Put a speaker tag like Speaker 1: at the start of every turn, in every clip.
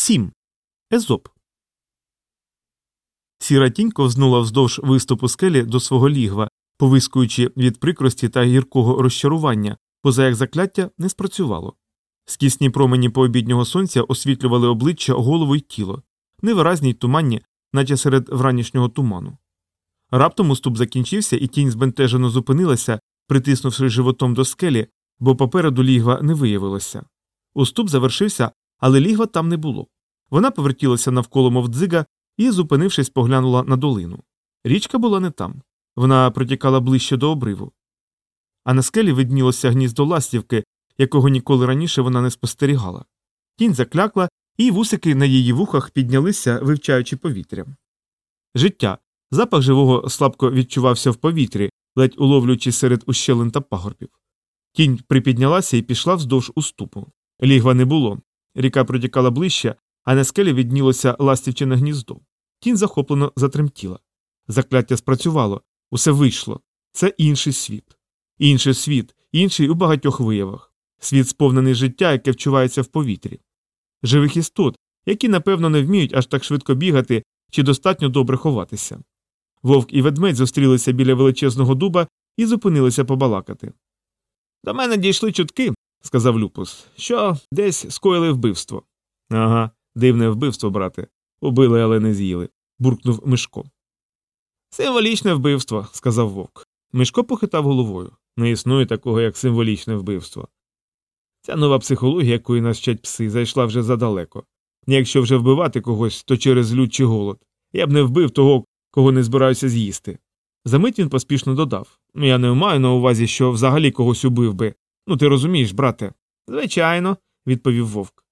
Speaker 1: Сім. Езоп. Сіра тінь ковзнула вздовж виступу скелі до свого лігва, повискуючи від прикрості та гіркого розчарування, поза як закляття не спрацювало. Скісні промені пообіднього сонця освітлювали обличчя, голову й тіло, невиразні й туманні, наче серед вранішнього туману. Раптом уступ закінчився, і тінь збентежено зупинилася, притиснувши животом до скелі, бо попереду лігва не виявилося. Уступ завершився, але лігва там не було. Вона повертілася навколо мов дзига і, зупинившись, поглянула на долину. Річка була не там. Вона протікала ближче до обриву. А на скелі виднілося гніздо ластівки, якого ніколи раніше вона не спостерігала. Тінь заклякла, і вусики на її вухах піднялися, вивчаючи повітря. Життя. Запах живого слабко відчувався в повітрі, ледь уловлюючи серед ущелин та пагорбів. Тінь припіднялася і пішла вздовж уступу. Лігва не було. Ріка протікала ближче, а на скелі віднілося ластівчине гніздо. Тінь захоплено затремтіла. Закляття спрацювало, усе вийшло. Це інший світ. Інший світ, інший у багатьох виявах. Світ сповнений життя, яке вчувається в повітрі. Живих істот, які, напевно, не вміють аж так швидко бігати чи достатньо добре ховатися. Вовк і ведмедь зустрілися біля величезного дуба і зупинилися побалакати. До мене дійшли чутки, сказав Люпус, що десь скоїли вбивство. Ага, дивне вбивство, брате. Убили, але не з'їли, буркнув Мишко. Символічне вбивство, сказав вовк. Мишко похитав головою. Не існує такого, як символічне вбивство. Ця нова психологія, якої нас вчать пси, зайшла вже задалеко. Якщо вже вбивати когось, то через лють чи голод. Я б не вбив того, кого не збираюся з'їсти. Замить він поспішно додав Я не маю на увазі, що взагалі когось убив би. Ну, ти розумієш, брате. Звичайно, відповів вовк.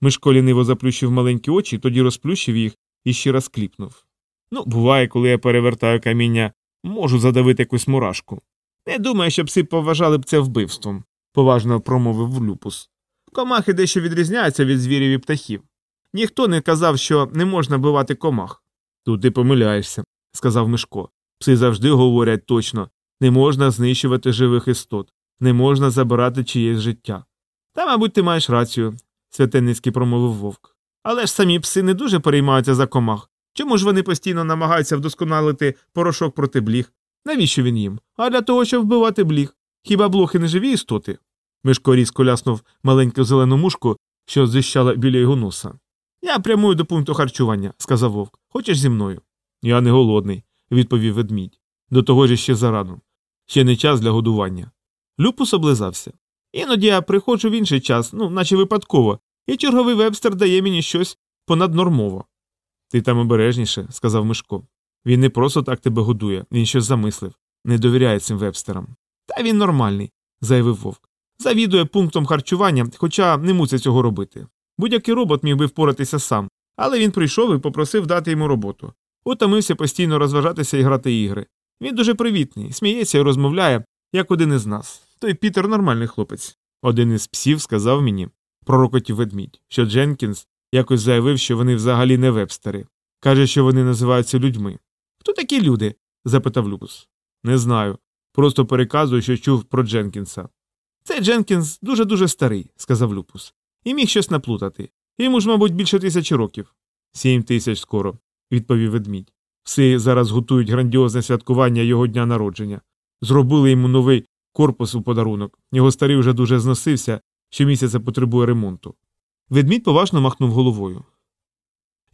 Speaker 1: Мишко ліниво заплющив маленькі очі, тоді розплющив їх і ще раз кліпнув. Ну, буває, коли я перевертаю каміння, можу задавити якусь мурашку. Не думаю, що пси поважали б це вбивством, поважно промовив Люпус. Комахи дещо відрізняються від звірів і птахів. Ніхто не казав, що не можна бивати комах. Тут ти помиляєшся, сказав Мишко. Пси завжди говорять точно не можна знищувати живих істот, не можна забирати чиєсь життя. Та, мабуть, ти маєш рацію, святенницький промовив вовк. Але ж самі пси не дуже переймаються за комах. Чому ж вони постійно намагаються вдосконалити порошок проти бліг? Навіщо він їм? А для того, щоб вбивати бліг. Хіба блохи не живі істоти? Мишко різко ляснув маленьку зелену мушку, що зищала біля його носа. Я прямую до пункту харчування, сказав вовк. Хочеш зі мною? Я не голодний, відповів ведмідь. До того ж ще зарано. Ще не час для годування. Люпус облизався. Іноді я приходжу в інший час, ну, наче випадково, і черговий вебстер дає мені щось понаднормово. Ти там обережніше, сказав Мишко. Він не просто так тебе годує, він щось замислив. Не довіряє цим вебстерам. Та він нормальний, заявив вовк. Завідує пунктом харчування, хоча не мусить цього робити. Будь-який робот міг би впоратися сам, але він прийшов і попросив дати йому роботу. Утомився постійно розважатися і грати ігри. Він дуже привітний, сміється і розмовляє, як один із нас. Той Пітер нормальний хлопець. Один із псів сказав мені, пророкотів ведмідь, що Дженкінс якось заявив, що вони взагалі не вебстери. Каже, що вони називаються людьми. Хто такі люди? запитав Люкус. Не знаю. Просто переказую, що чув про Дженкінса. Цей Дженкінс дуже дуже старий, сказав Люпус, і міг щось наплутати. Йому ж, мабуть, більше тисячі років. Сім тисяч скоро, відповів ведмідь. Всі зараз готують грандіозне святкування його дня народження. Зробили йому новий корпус у подарунок. Його старий вже дуже зносився, щомісяця потребує ремонту. Ведмідь поважно махнув головою.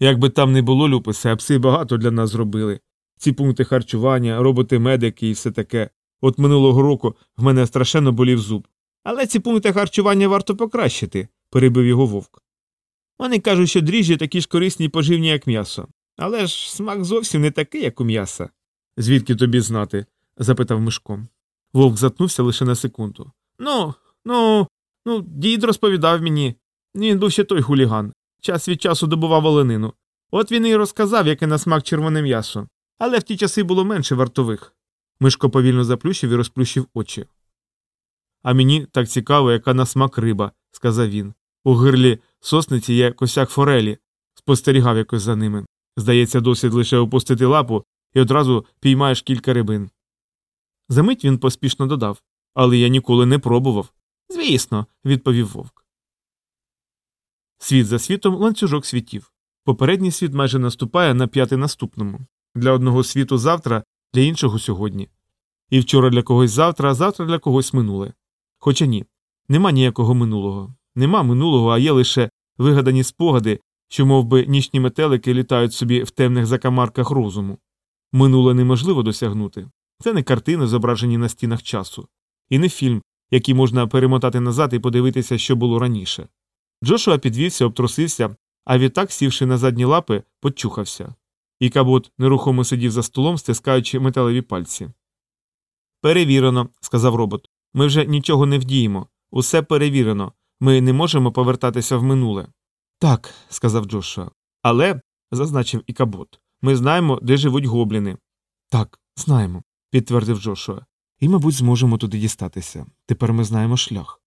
Speaker 1: Як би там не було, Люписе, а пси багато для нас зробили. Ці пункти харчування, роботи медики і все таке. От минулого року в мене страшенно болів зуб. Але ці пункти харчування варто покращити, перебив його вовк. Вони кажуть, що дріжджі такі ж корисні і поживні, як м'ясо. Але ж смак зовсім не такий, як у м'яса. Звідки тобі знати? Запитав Мишко. Вовк затнувся лише на секунду. Ну, ну, ну, дід розповідав мені. Він був ще той хуліган. Час від часу добував оленину. От він і розказав, яке на смак червоне м'ясо. Але в ті часи було менше вартових. Мишко повільно заплющив і розплющив очі. А мені так цікаво, яка на смак риба, сказав він. У гирлі сосниці є косяк форелі, спостерігав якось за ними. Здається, досить лише опустити лапу і одразу піймаєш кілька рибин. Замить він поспішно додав. Але я ніколи не пробував. Звісно, відповів вовк. Світ за світом ланцюжок світів. Попередній світ майже наступає на п'ятий наступному. Для одного світу завтра, для іншого сьогодні. І вчора для когось завтра, а завтра для когось минуле. Хоча ні, нема ніякого минулого. Нема минулого, а є лише вигадані спогади, що мов би, нічні метелики літають собі в темних закамарках розуму. Минуле неможливо досягнути. Це не картини, зображені на стінах часу, і не фільм, який можна перемотати назад і подивитися, що було раніше. Джошуа підвівся, обтрусився, а відтак, сівши на задні лапи, почухався. І кабот нерухомо сидів за столом, стискаючи металеві пальці. Перевірено, сказав робот. Ми вже нічого не вдіємо. Усе перевірено. Ми не можемо повертатися в минуле. Так, сказав Джошуа. Але, зазначив і кабот, ми знаємо, де живуть гобліни. Так, знаємо, підтвердив Джошуа. І, мабуть, зможемо туди дістатися. Тепер ми знаємо шлях.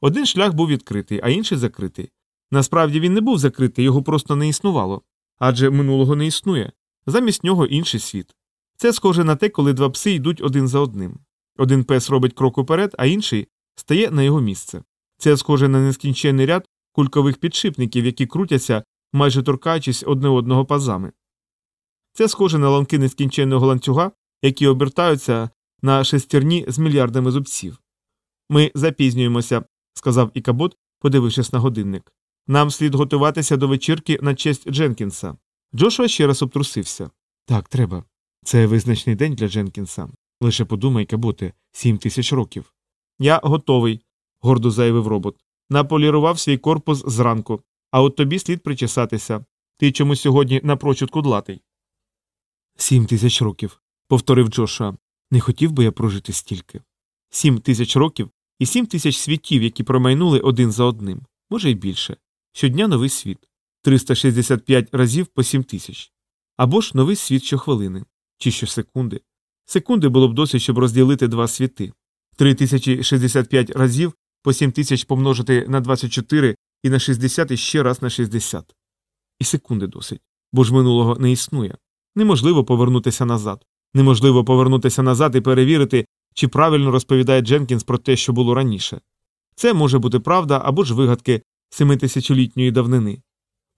Speaker 1: Один шлях був відкритий, а інший закритий. Насправді він не був закритий, його просто не існувало. Адже минулого не існує. Замість нього інший світ. Це схоже на те, коли два пси йдуть один за одним. Один пес робить крок уперед, а інший стає на його місце. Це схоже на нескінченний ряд кулькових підшипників, які крутяться, майже торкаючись одне одного пазами. Це схоже на ланки нескінченного ланцюга, які обертаються на шестерні з мільярдами зубців. Ми запізнюємося, сказав Ікабот, подивившись на годинник. Нам слід готуватися до вечірки на честь Дженкінса. Джошуа ще раз обтрусився. Так, треба. Це визначний день для Дженкінса. Лише подумай, Каботе, сім тисяч років. Я готовий, гордо заявив робот. Наполірував свій корпус зранку, а от тобі слід причесатися. Ти чому сьогодні напрочуд кудлатий. Сім тисяч років, повторив Джошуа. Не хотів би я прожити стільки. Сім тисяч років і сім тисяч світів, які промайнули один за одним, може й більше. Щодня новий світ 365 разів по сім тисяч. Або ж новий світ щохвилини, чи щосекунди. Секунди було б досить, щоб розділити два світи. 3065 разів по 7 тисяч помножити на 24 і на 60 і ще раз на 60. І секунди досить, бо ж минулого не існує. Неможливо повернутися назад. Неможливо повернутися назад і перевірити, чи правильно розповідає Дженкінс про те, що було раніше. Це може бути правда або ж вигадки семитисячолітньої давнини.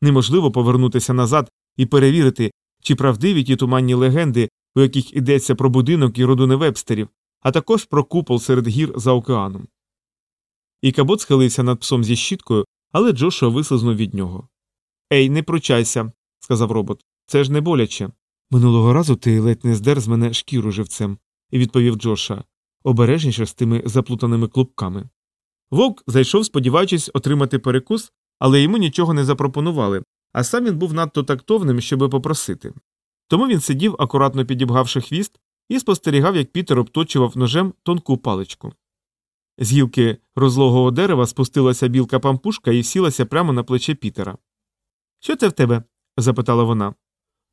Speaker 1: Неможливо повернутися назад і перевірити, чи правдиві ті туманні легенди, у яких йдеться про будинок і родини вебстерів, а також про купол серед гір за океаном. І кабот схилився над псом зі щіткою, але Джошуа вислизнув від нього. Ей, не пручайся, сказав робот. Це ж не боляче. Минулого разу ти ледь не здер з мене шкіру живцем, відповів Джоша, обережніше з тими заплутаними клубками. Вовк зайшов, сподіваючись отримати перекус, але йому нічого не запропонували, а сам він був надто тактовним, щоби попросити. Тому він сидів, акуратно підібгавши хвіст, і спостерігав, як Пітер обточував ножем тонку паличку. З гілки розлогого дерева спустилася білка пампушка і сілася прямо на плече Пітера. Що це в тебе? запитала вона.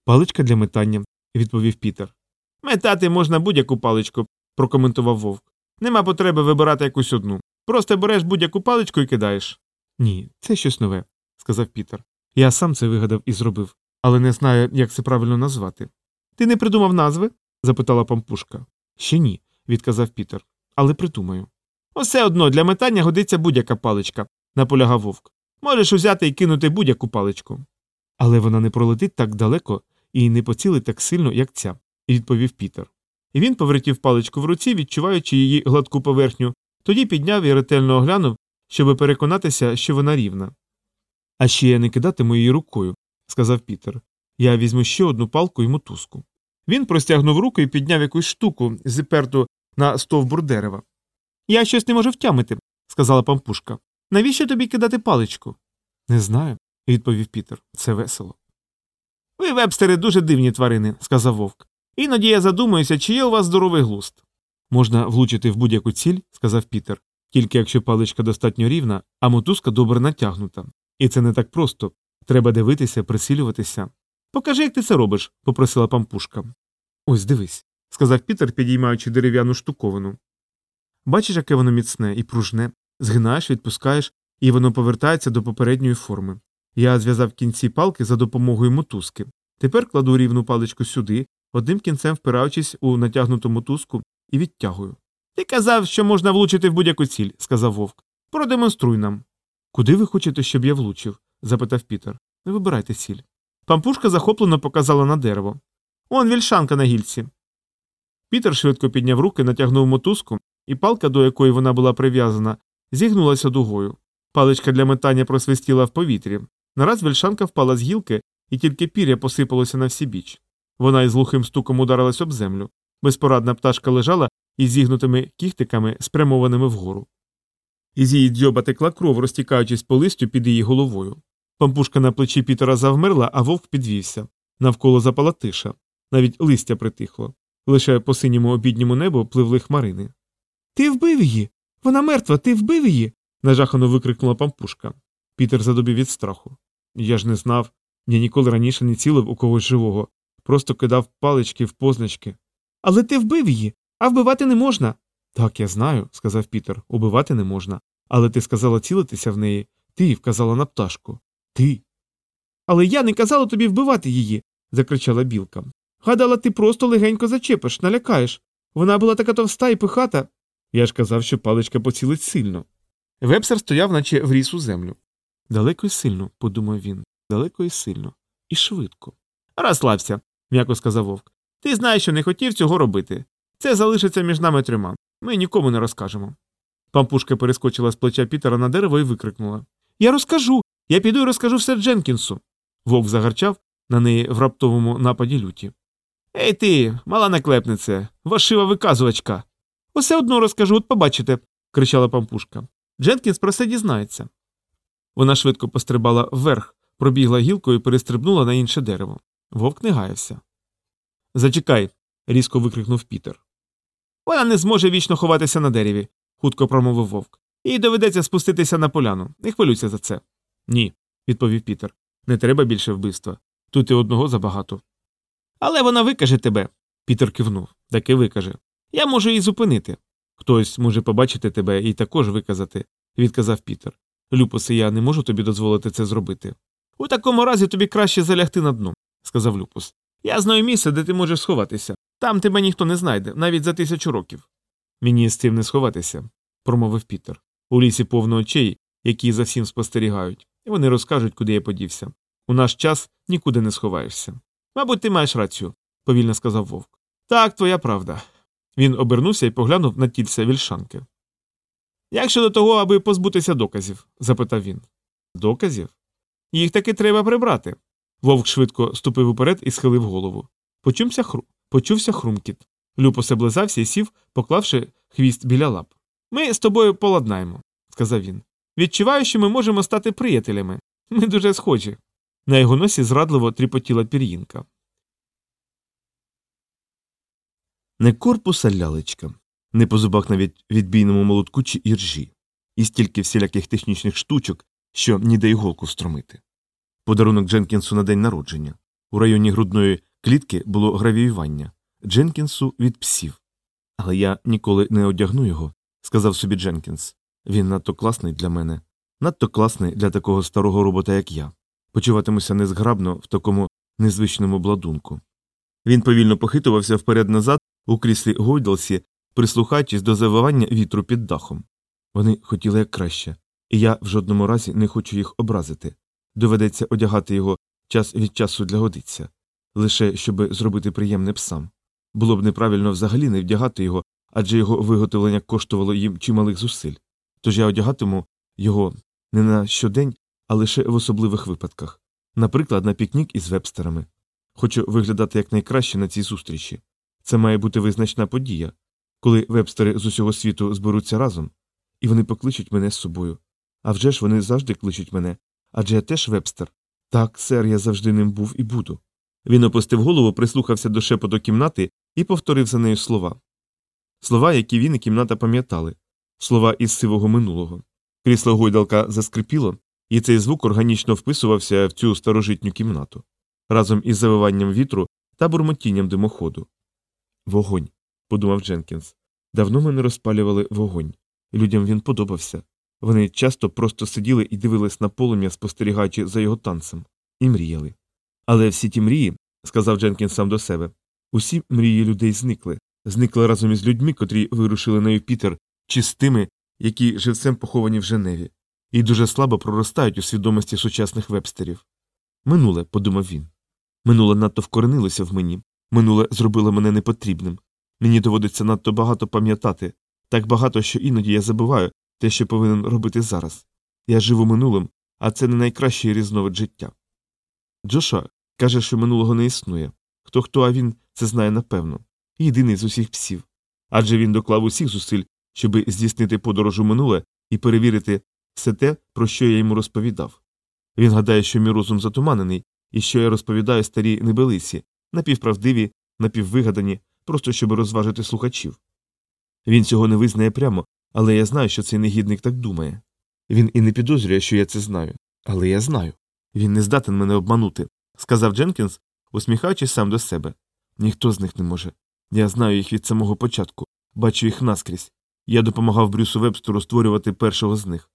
Speaker 1: Паличка для метання, відповів Пітер. Метати можна будь-яку паличку, прокоментував вовк. Нема потреби вибирати якусь одну. Просто береш будь-яку паличку і кидаєш. Ні, це щось нове, сказав Пітер. Я сам це вигадав і зробив, але не знаю, як це правильно назвати. Ти не придумав назви? запитала пампушка. Ще ні, відказав Пітер, але придумаю. Усе одно для метання годиться будь-яка паличка, наполягав вовк. Можеш узяти і кинути будь-яку паличку. Але вона не пролетить так далеко і не поцілить так сильно, як ця, відповів Пітер. І він повертів паличку в руці, відчуваючи її гладку поверхню, тоді підняв і ретельно оглянув, щоб переконатися, що вона рівна. А ще я не кидатиму її рукою, сказав Пітер. Я візьму ще одну палку і мотузку. Він простягнув руку і підняв якусь штуку, зіперту на стовбур дерева. Я щось не можу втямити, сказала пампушка. Навіщо тобі кидати паличку? Не знаю, відповів Пітер. Це весело. Ви, вебстери, дуже дивні тварини, сказав вовк. Іноді я задумуюся, чи є у вас здоровий глуст. Можна влучити в будь-яку ціль, сказав Пітер, тільки якщо паличка достатньо рівна, а мотузка добре натягнута. І це не так просто. Треба дивитися, прицілюватися. Покажи, як ти це робиш, попросила пампушка. Ось дивись, сказав Пітер, підіймаючи дерев'яну штуковину. Бачиш, яке воно міцне і пружне, згинаєш, відпускаєш, і воно повертається до попередньої форми. Я зв'язав кінці палки за допомогою мотузки. Тепер кладу рівну паличку сюди, одним кінцем впираючись у натягнуту мотузку, і відтягую. Ти казав, що можна влучити в будь-яку ціль, сказав вовк. Продемонструй нам. Куди ви хочете, щоб я влучив? запитав Пітер. Не вибирайте сіль. Пампушка захоплено показала на дерево. Он вільшанка на гільці. Пітер швидко підняв руки, натягнув мотузку, і палка, до якої вона була прив'язана, зігнулася дугою. Паличка для метання просвистіла в повітрі. Нараз вільшанка впала з гілки, і тільки пір'я посипалося на всі біч. Вона із глухим стуком ударилась об землю. Безпорадна пташка лежала із зігнутими кіхтиками, спрямованими вгору. Із її дзьоба текла кров, розтікаючись по листю під її головою. Пампушка на плечі Пітера завмерла, а вовк підвівся. Навколо запала тиша. Навіть листя притихло. Лише по синьому обідньому небу пливли хмарини. Ти вбив її. Вона мертва, ти вбив її. нажахано викрикнула пампушка. Пітер задобів від страху. Я ж не знав. Я ніколи раніше не цілив у когось живого, просто кидав палички в позначки. Але ти вбив її, а вбивати не можна. Так, я знаю, сказав Пітер, убивати не можна. Але ти сказала цілитися в неї, ти вказала на пташку. Ти. Але я не казала тобі вбивати її, закричала білка. Гадала, ти просто легенько зачепиш, налякаєш. Вона була така товста і пихата. Я ж казав, що паличка поцілить сильно. Вебстер стояв, наче вріс у землю. Далеко й сильно, подумав він, далеко і сильно. І швидко. Розслабся, м'яко сказав вовк. Ти знаєш, що не хотів цього робити. Це залишиться між нами трьома. Ми нікому не розкажемо. Пампушка перескочила з плеча Пітера на дерево і викрикнула Я розкажу. Я піду і розкажу все Дженкінсу. Вовк загарчав на неї в раптовому нападі люті. Ей ти, мала наклепнице, вашива виказувачка. Усе одно розкажу, от побачите, кричала пампушка. Дженкінс про це дізнається. Вона швидко пострибала вверх, пробігла гілкою і перестрибнула на інше дерево. Вовк не гаявся. Зачекай. різко викрикнув Пітер. Вона не зможе вічно ховатися на дереві, хутко промовив вовк. Їй доведеться спуститися на поляну. Не хвилюйся за це. Ні, відповів Пітер. Не треба більше вбивства. Тут і одного забагато. Але вона викаже тебе. Пітер кивнув. Таки викаже. Я можу її зупинити. Хтось може побачити тебе і також виказати, відказав Пітер. Люпусе, я не можу тобі дозволити це зробити. У такому разі тобі краще залягти на дно, сказав Люпус. Я знаю місце, де ти можеш сховатися. Там тебе ніхто не знайде, навіть за тисячу років. Мені з цим не сховатися, промовив Пітер. У лісі повно очей, які за всім спостерігають, і вони розкажуть, куди я подівся. У наш час нікуди не сховаєшся. Мабуть, ти маєш рацію, повільно сказав вовк. Так, твоя правда. Він обернувся і поглянув на тільце вільшанки. Як щодо того, аби позбутися доказів? запитав він. Доказів? Їх таки треба прибрати. Вовк швидко ступив уперед і схилив голову. Почувся хру... Почувся хрумкіт. Люпос облизався і сів, поклавши хвіст біля лап. Ми з тобою поладнаємо, сказав він. Відчуваю, що ми можемо стати приятелями. Ми дуже схожі. На його носі зрадливо тріпотіла пір'їнка.
Speaker 2: Не корпус, а лялечка, не по зубах навіть відбійному молотку чи іржі, і стільки всіляких технічних штучок, що ніде іголку стромити. Подарунок Дженкінсу на день народження. У районі грудної клітки було гравіювання Дженкінсу від псів. Але я ніколи не одягну його, сказав собі Дженкінс. Він надто класний для мене, надто класний для такого старого робота, як я. Почуватимуся незграбно в такому незвичному бладунку. Він повільно похитувався вперед назад у кріслі Гойдалсі, прислухаючись до завивання вітру під дахом. Вони хотіли як краще, і я в жодному разі не хочу їх образити. Доведеться одягати його час від часу для годиться, лише щоб зробити приємне псам. Було б неправильно взагалі не вдягати його, адже його виготовлення коштувало їм чималих зусиль. Тож я одягатиму його не на щодень, а лише в особливих випадках, наприклад, на пікнік із вебстерами. Хочу виглядати якнайкраще на цій зустрічі. Це має бути визначна подія, коли вебстери з усього світу зберуться разом, і вони покличуть мене з собою. А вже ж вони завжди кличуть мене, адже я теж вебстер. Так, сер, я завжди ним був і буду. Він опустив голову, прислухався до шепоту кімнати і повторив за нею слова. Слова, які він і кімната пам'ятали, слова із сивого минулого. Крісло гойдалка заскрипіло, і цей звук органічно вписувався в цю старожитню кімнату разом із завиванням вітру та бурмотінням димоходу. Вогонь, подумав Дженкінс. Давно ми не розпалювали вогонь. Людям він подобався. Вони часто просто сиділи і дивились на полум'я, спостерігаючи за його танцем, і мріяли. Але всі ті мрії, сказав Дженкінс сам до себе, усі мрії людей зникли, зникли разом із людьми, котрі вирушили на Юпітер, чи з тими, які живцем поховані в Женеві. і дуже слабо проростають у свідомості сучасних вебстерів. Минуле, подумав він. Минуле надто вкоренилося в мені, минуле зробило мене непотрібним. Мені доводиться надто багато пам'ятати, так багато, що іноді я забуваю те, що повинен робити зараз. Я живу минулим, а це не найкращий різновид життя. Джоша каже, що минулого не існує. Хто хто, а він це знає напевно. Єдиний з усіх псів. Адже він доклав усіх зусиль, щоби здійснити подорож у минуле і перевірити все те, про що я йому розповідав. Він гадає, що мій розум затуманений, і що я розповідаю старі небелиці, напівправдиві, напіввигадані, просто щоб розважити слухачів. Він цього не визнає прямо, але я знаю, що цей негідник так думає. Він і не підозрює, що я це знаю. Але я знаю. Він не здатен мене обманути, сказав Дженкінс, усміхаючись сам до себе. Ніхто з них не може. Я знаю їх від самого початку, бачу їх наскрізь. Я допомагав Брюсу Вебстеру створювати першого з них.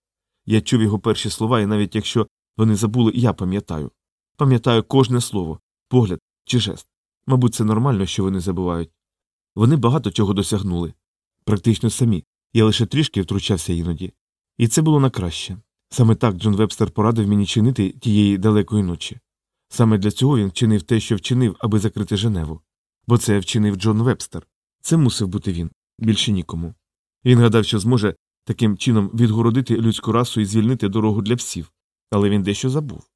Speaker 2: Я чув його перші слова, і навіть якщо вони забули, я пам'ятаю. Пам'ятаю кожне слово, погляд чи жест. Мабуть, це нормально, що вони забувають. Вони багато чого досягнули. Практично самі. Я лише трішки втручався іноді. І це було на краще. Саме так Джон Вебстер порадив мені чинити тієї далекої ночі. Саме для цього він вчинив те, що вчинив, аби закрити Женеву. Бо це вчинив Джон Вебстер. Це мусив бути він, більше нікому. Він гадав, що зможе таким чином відгородити людську расу і звільнити дорогу для псів. Але він дещо забув.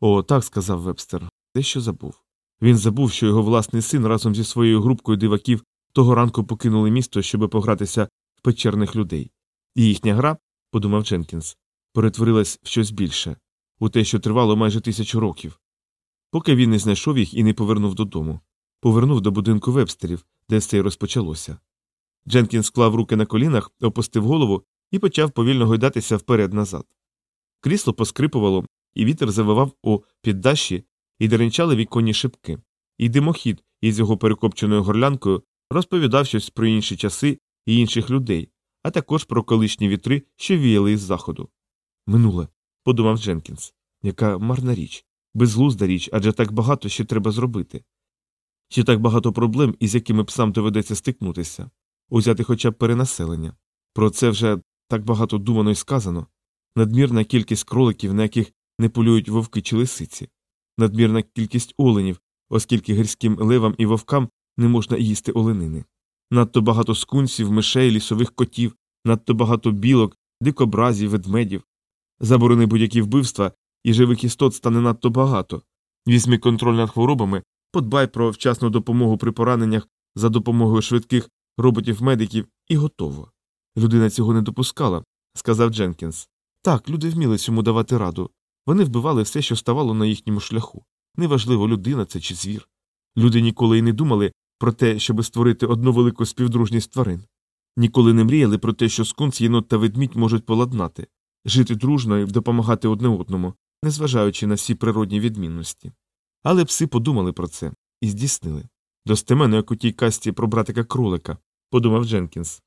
Speaker 2: О, так сказав Вебстер, дещо забув. Він забув, що його власний син разом зі своєю групкою диваків того ранку покинули місто, щоб погратися в печерних людей. І їхня гра, подумав Дженкінс, перетворилась в щось більше, у те, що тривало майже тисячу років. Поки він не знайшов їх і не повернув додому, повернув до будинку вебстерів, де все й розпочалося. Дженкінс склав руки на колінах, опустив голову і почав повільно гойдатися вперед назад. Крісло поскрипувало, і вітер завивав у піддаші, і деренчали віконні шибки, і димохід із його перекопченою горлянкою розповідав щось про інші часи і інших людей, а також про колишні вітри, що віяли із заходу. Минуле, подумав Дженкінс, яка марна річ, безглузда річ, адже так багато ще треба зробити. Ще так багато проблем, із якими псам доведеться стикнутися, узяти хоча б перенаселення. Про це вже так багато думано і сказано надмірна кількість кроликів, на яких не полюють вовки чи лисиці, надмірна кількість оленів, оскільки гірським левам і вовкам не можна їсти оленини, надто багато скунсів, мишей, лісових котів, надто багато білок, дикобразів, ведмедів, заборони будь-які вбивства і живих істот стане надто багато. Візьми контроль над хворобами, подбай про вчасну допомогу при пораненнях за допомогою швидких роботів-медиків і готово. Людина цього не допускала, сказав Дженкінс. Так, люди вміли цьому давати раду. Вони вбивали все, що ставало на їхньому шляху. Неважливо, людина це чи звір. Люди ніколи й не думали про те, щоб створити одну велику співдружність тварин. Ніколи не мріяли про те, що скунс, єнот та ведмідь можуть поладнати, жити дружно і допомагати одне одному, незважаючи на всі природні відмінності. Але пси подумали про це і здійснили. Достеменно, як у тій касті про братика кролика, подумав Дженкінс.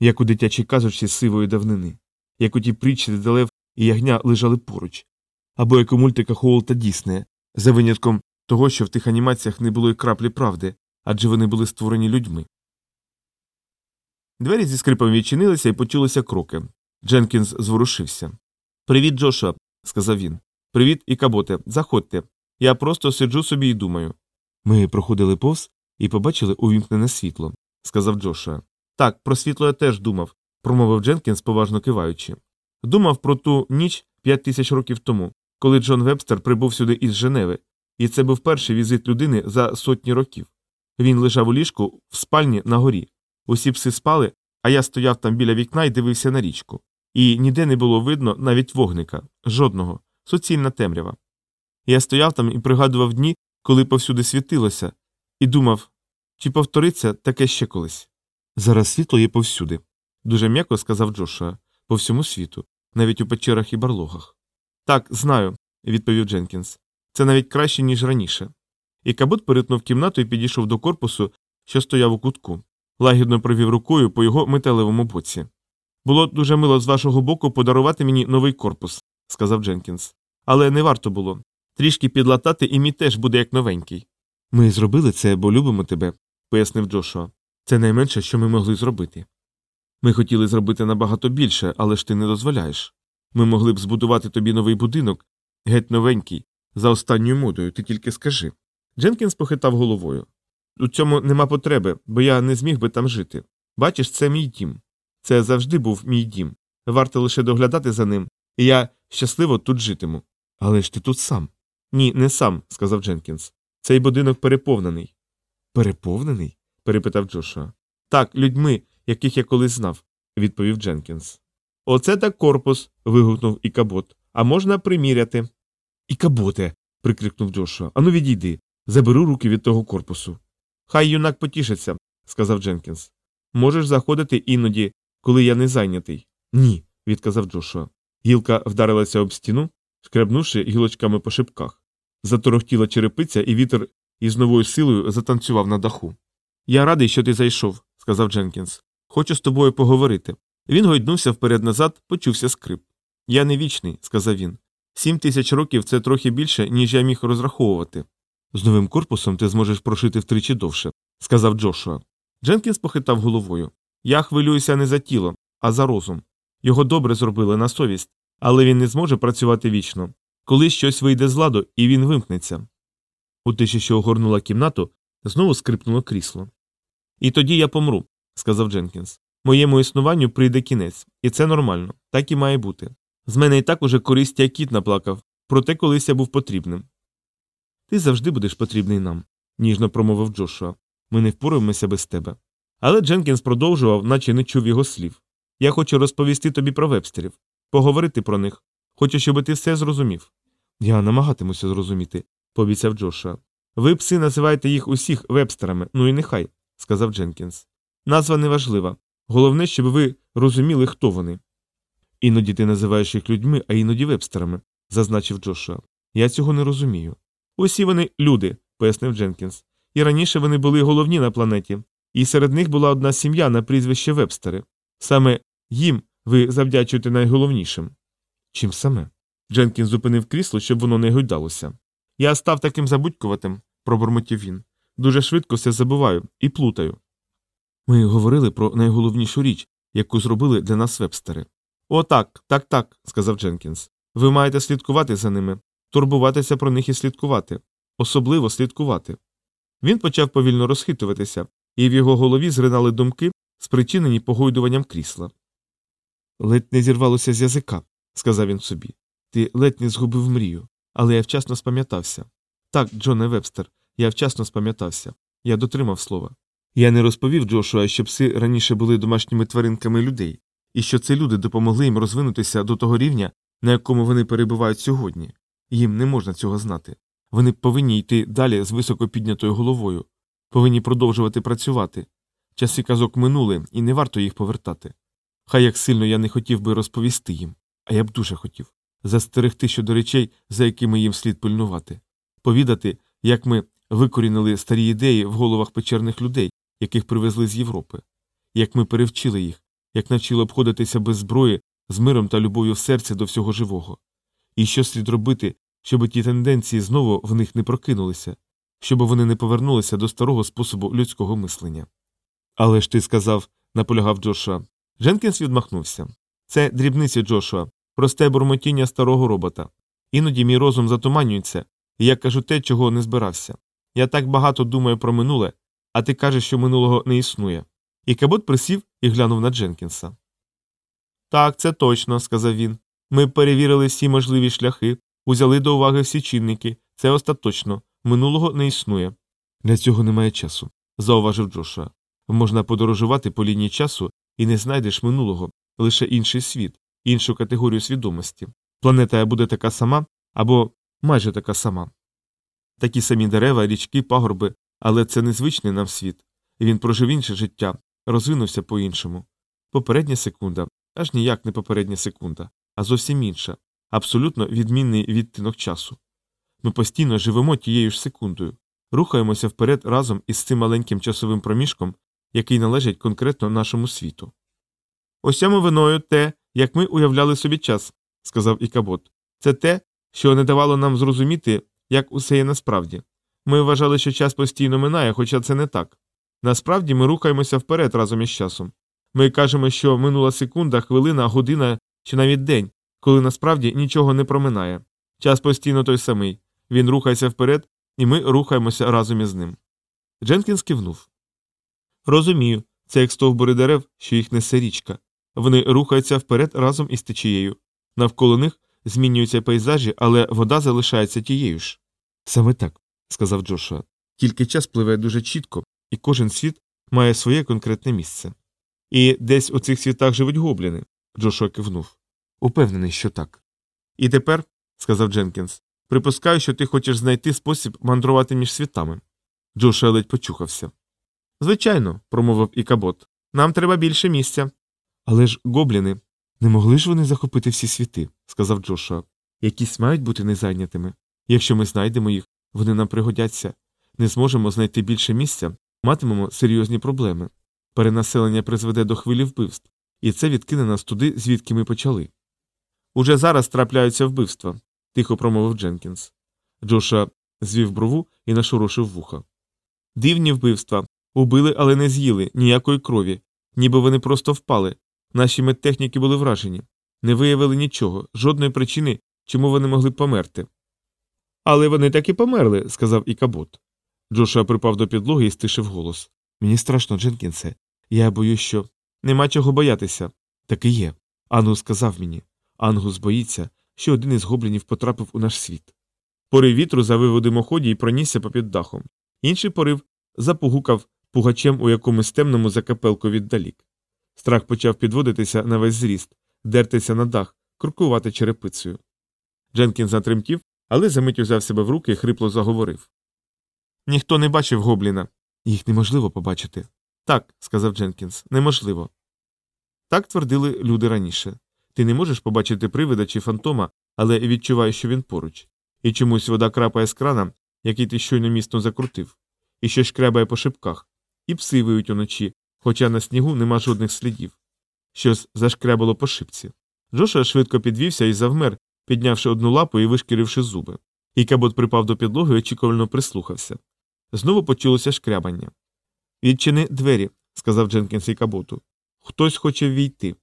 Speaker 2: Як у дитячій казочці сивої давнини, як у тій притчі, де лев і ягня лежали поруч, або як у мультиках Уолта Діснея, за винятком того, що в тих анімаціях не було й краплі правди, адже вони були створені людьми. Двері зі скрипом відчинилися і почулися кроки. Дженкінс зворушився. Привіт, Джоша, сказав він. Привіт, і каботе, заходьте. Я просто сиджу собі і думаю. Ми проходили повз і побачили увімкнене світло, сказав Джоша. Так, про світло я теж думав, промовив Дженкінс, поважно киваючи. Думав про ту ніч п'ять тисяч років тому, коли Джон Вебстер прибув сюди із Женеви, і це був перший візит людини за сотні років. Він лежав у ліжку в спальні на горі. Усі пси спали, а я стояв там біля вікна і дивився на річку. І ніде не було видно навіть вогника, жодного, суцільна темрява. Я стояв там і пригадував дні, коли повсюди світилося, і думав, чи повториться таке ще колись. Зараз світло є повсюди, дуже м'яко сказав Джошуа, по всьому світу, навіть у печерах і барлогах. Так, знаю, відповів Дженкінс. Це навіть краще, ніж раніше. І кабут перетнув кімнату і підійшов до корпусу, що стояв у кутку, лагідно провів рукою по його металевому боці. Було дуже мило з вашого боку подарувати мені новий корпус, сказав Дженкінс. Але не варто було. Трішки підлатати і мій теж буде як новенький. Ми зробили це, бо любимо тебе, пояснив Джошуа. Це найменше, що ми могли зробити. Ми хотіли зробити набагато більше, але ж ти не дозволяєш.
Speaker 1: Ми могли б збудувати тобі новий будинок, геть новенький, за останньою модою, ти тільки скажи. Дженкінс похитав головою. У цьому нема потреби, бо я не зміг би там жити. Бачиш, це мій дім. Це завжди був мій дім. Варто лише доглядати за ним, і я щасливо тут житиму.
Speaker 2: Але ж ти тут сам.
Speaker 1: Ні, не сам, сказав Дженкінс. Цей будинок переповнений.
Speaker 2: Переповнений?
Speaker 1: перепитав Джошуа. Так, людьми, яких я колись знав, відповів Дженкінс. Оце так корпус. вигукнув Ікабот. А можна приміряти.
Speaker 2: І каботе. прикрикнув Джошуа. Ану відійди. Заберу руки від того корпусу.
Speaker 1: Хай юнак потішиться, сказав Дженкінс. Можеш заходити іноді, коли я не зайнятий.
Speaker 2: Ні,
Speaker 1: відказав Джошуа. Гілка вдарилася об стіну, шкребнувши гілочками по шипках. Заторохтіла черепиця, і вітер із новою силою затанцював на даху. Я радий, що ти зайшов, сказав Дженкінс. Хочу з тобою поговорити. Він гойднувся вперед назад, почувся скрип. Я не вічний, сказав він. Сім тисяч років це трохи більше, ніж я міг розраховувати.
Speaker 2: З новим корпусом ти зможеш прожити втричі довше,
Speaker 1: сказав Джошуа. Дженкінс похитав головою. Я хвилююся не за тіло, а за розум. Його добре зробили на совість, але він не зможе працювати вічно. Коли щось вийде з ладу, і він вимкнеться. У тиші, що огорнула кімнату, знову скрипнуло крісло. І тоді я помру, сказав Дженкінс. Моєму існуванню прийде кінець, і це нормально, так і має бути. З мене і так уже користь як кіт наплакав, проте колись я був потрібним. Ти завжди будеш потрібний нам, ніжно промовив Джошуа. Ми не впораємося без тебе. Але Дженкінс продовжував, наче не чув його слів. Я хочу розповісти тобі про вебстерів, поговорити про них. Хочу, щоб ти все зрозумів.
Speaker 2: Я намагатимуся зрозуміти,
Speaker 1: пообіцяв Джошуа. Ви, пси, називаєте їх усіх вебстерами, ну і нехай, сказав Дженкінс. Назва не важлива. Головне, щоб ви розуміли, хто вони. Іноді ти називаєш їх людьми, а іноді вебстерами, зазначив Джошуа. Я цього не розумію. Усі вони люди, пояснив Дженкінс. І раніше вони були головні на планеті, і серед них була одна сім'я на прізвище Вебстери. Саме їм ви завдячуєте найголовнішим.
Speaker 2: Чим саме?
Speaker 1: Дженкінс зупинив крісло, щоб воно не гойдалося. Я став таким забудькуватим, пробурмотів він. Дуже швидко все забуваю і плутаю.
Speaker 2: Ми говорили про найголовнішу річ, яку зробили для нас вебстери.
Speaker 1: О, так, так, так, сказав Дженкінс. Ви маєте слідкувати за ними, турбуватися про них і слідкувати, особливо слідкувати. Він почав повільно розхитуватися, і в його голові зринали думки, спричинені погойдуванням крісла.
Speaker 2: Ледь не зірвалося з язика, сказав він собі. Ти ледь не згубив мрію, але я вчасно спам'ятався.
Speaker 1: Так, Джоне Вебстер, я вчасно спам'ятався. Я дотримав слова.
Speaker 2: Я не розповів Джошуа, що пси раніше були домашніми тваринками людей,
Speaker 1: і що ці люди допомогли їм розвинутися до того рівня, на якому вони перебувають сьогодні. Їм не можна цього знати. Вони повинні йти далі з високо піднятою головою, повинні продовжувати працювати. Часи казок минули, і не варто їх повертати. Хай як сильно я не хотів би розповісти їм, а я б дуже хотів застерегти щодо речей, за якими їм слід пильнувати, повідати, як ми викорінили старі ідеї в головах печерних людей, яких привезли з Європи, як ми перевчили їх, як навчили обходитися без зброї, з миром та любов'ю в серці до всього живого. І що слід робити, щоб ті тенденції знову в них не прокинулися, щоб вони не повернулися до старого способу людського мислення. Але ж ти сказав, наполягав Джошуа. Дженкінс відмахнувся. Це дрібниці Джошуа, просте бурмотіння старого робота. Іноді мій розум затуманюється, і я кажу те, чого не збирався. Я так багато думаю про минуле, а ти кажеш, що минулого не існує. І Кабот присів і глянув на Дженкінса. Так, це точно, сказав він. Ми перевірили всі можливі шляхи, узяли до уваги всі чинники. Це остаточно. Минулого не існує.
Speaker 2: Для цього немає часу,
Speaker 1: зауважив Джошуа. Можна подорожувати по лінії часу і не знайдеш минулого, лише інший світ, іншу категорію свідомості. Планета буде така сама або майже така сама. Такі самі дерева, річки, пагорби, але це незвичний нам світ. Він прожив інше життя, розвинувся по іншому. Попередня секунда, аж ніяк не попередня секунда, а зовсім інша, абсолютно відмінний відтинок часу. Ми постійно живемо тією ж секундою, рухаємося вперед разом із цим маленьким часовим проміжком, який належить конкретно нашому світу. Усьому виною те, як ми уявляли собі час, сказав Ікабот. Це те, що не давало нам зрозуміти, як усе є насправді. Ми вважали, що час постійно минає, хоча це не так. Насправді ми рухаємося вперед разом із часом. Ми кажемо, що минула секунда, хвилина, година чи навіть день, коли насправді нічого не проминає. Час постійно той самий. Він рухається вперед, і ми рухаємося разом із ним. Дженкінс кивнув. Розумію, це як стовбури дерев, що їх несе річка. Вони рухаються вперед разом із течією. Навколо них змінюються пейзажі, але вода залишається тією ж. Саме так, сказав Джошуа. Тільки час пливе дуже чітко, і кожен світ має своє конкретне місце. І десь у цих світах живуть гобліни, Джошуа кивнув. Упевнений, що так. І тепер, сказав Дженкінс, припускаю, що ти хочеш знайти спосіб мандрувати між світами. Джошуа ледь почухався. Звичайно, промовив і кабот. Нам треба більше місця. Але ж гобліни. Не могли ж вони захопити всі світи, сказав Джошуа. Якісь мають бути незайнятими. Якщо ми знайдемо їх, вони нам пригодяться. Не зможемо знайти більше місця, матимемо серйозні проблеми. Перенаселення призведе до хвилі вбивств, і це відкине нас туди, звідки ми почали. Уже зараз трапляються вбивства, тихо промовив Дженкінс. Джоша звів брову і нашорошив вуха. Дивні вбивства. Убили, але не з'їли ніякої крові, ніби вони просто впали. Наші медтехніки були вражені, не виявили нічого, жодної причини, чому вони могли померти. Але вони таки померли, сказав і кабот. Джошуа припав до підлоги і стишив голос. Мені страшно, Дженкінсе. Я боюсь, що нема чого боятися. Так і є. Ангус сказав мені. Ангус боїться, що один із гоблінів потрапив у наш світ. Порив вітру завив у димоході і пронісся попід дахом. Інший порив запугукав пугачем у якомусь темному закапелку віддалік. Страх почав підводитися на весь зріст, дертися на дах, крокувати черепицею. Дженкін затремтів, але за мить узяв себе в руки і хрипло заговорив. Ніхто не бачив гобліна. Їх неможливо побачити. Так, сказав Дженкінс, неможливо. Так твердили люди раніше. Ти не можеш побачити привида чи фантома, але відчуваєш, що він поруч. І чомусь вода крапає з крана, який ти щойно міцно закрутив, і щось шкрябає по шипках, і пси виють уночі, хоча на снігу нема жодних слідів. Щось зашкрябало по шипці. Джоша швидко підвівся і завмер, піднявши одну лапу і вишкіривши зуби. І кабот припав до підлоги і очікувально прислухався. Знову почулося шкрябання. Відчини двері, сказав Дженкінс і каботу. Хтось хоче ввійти.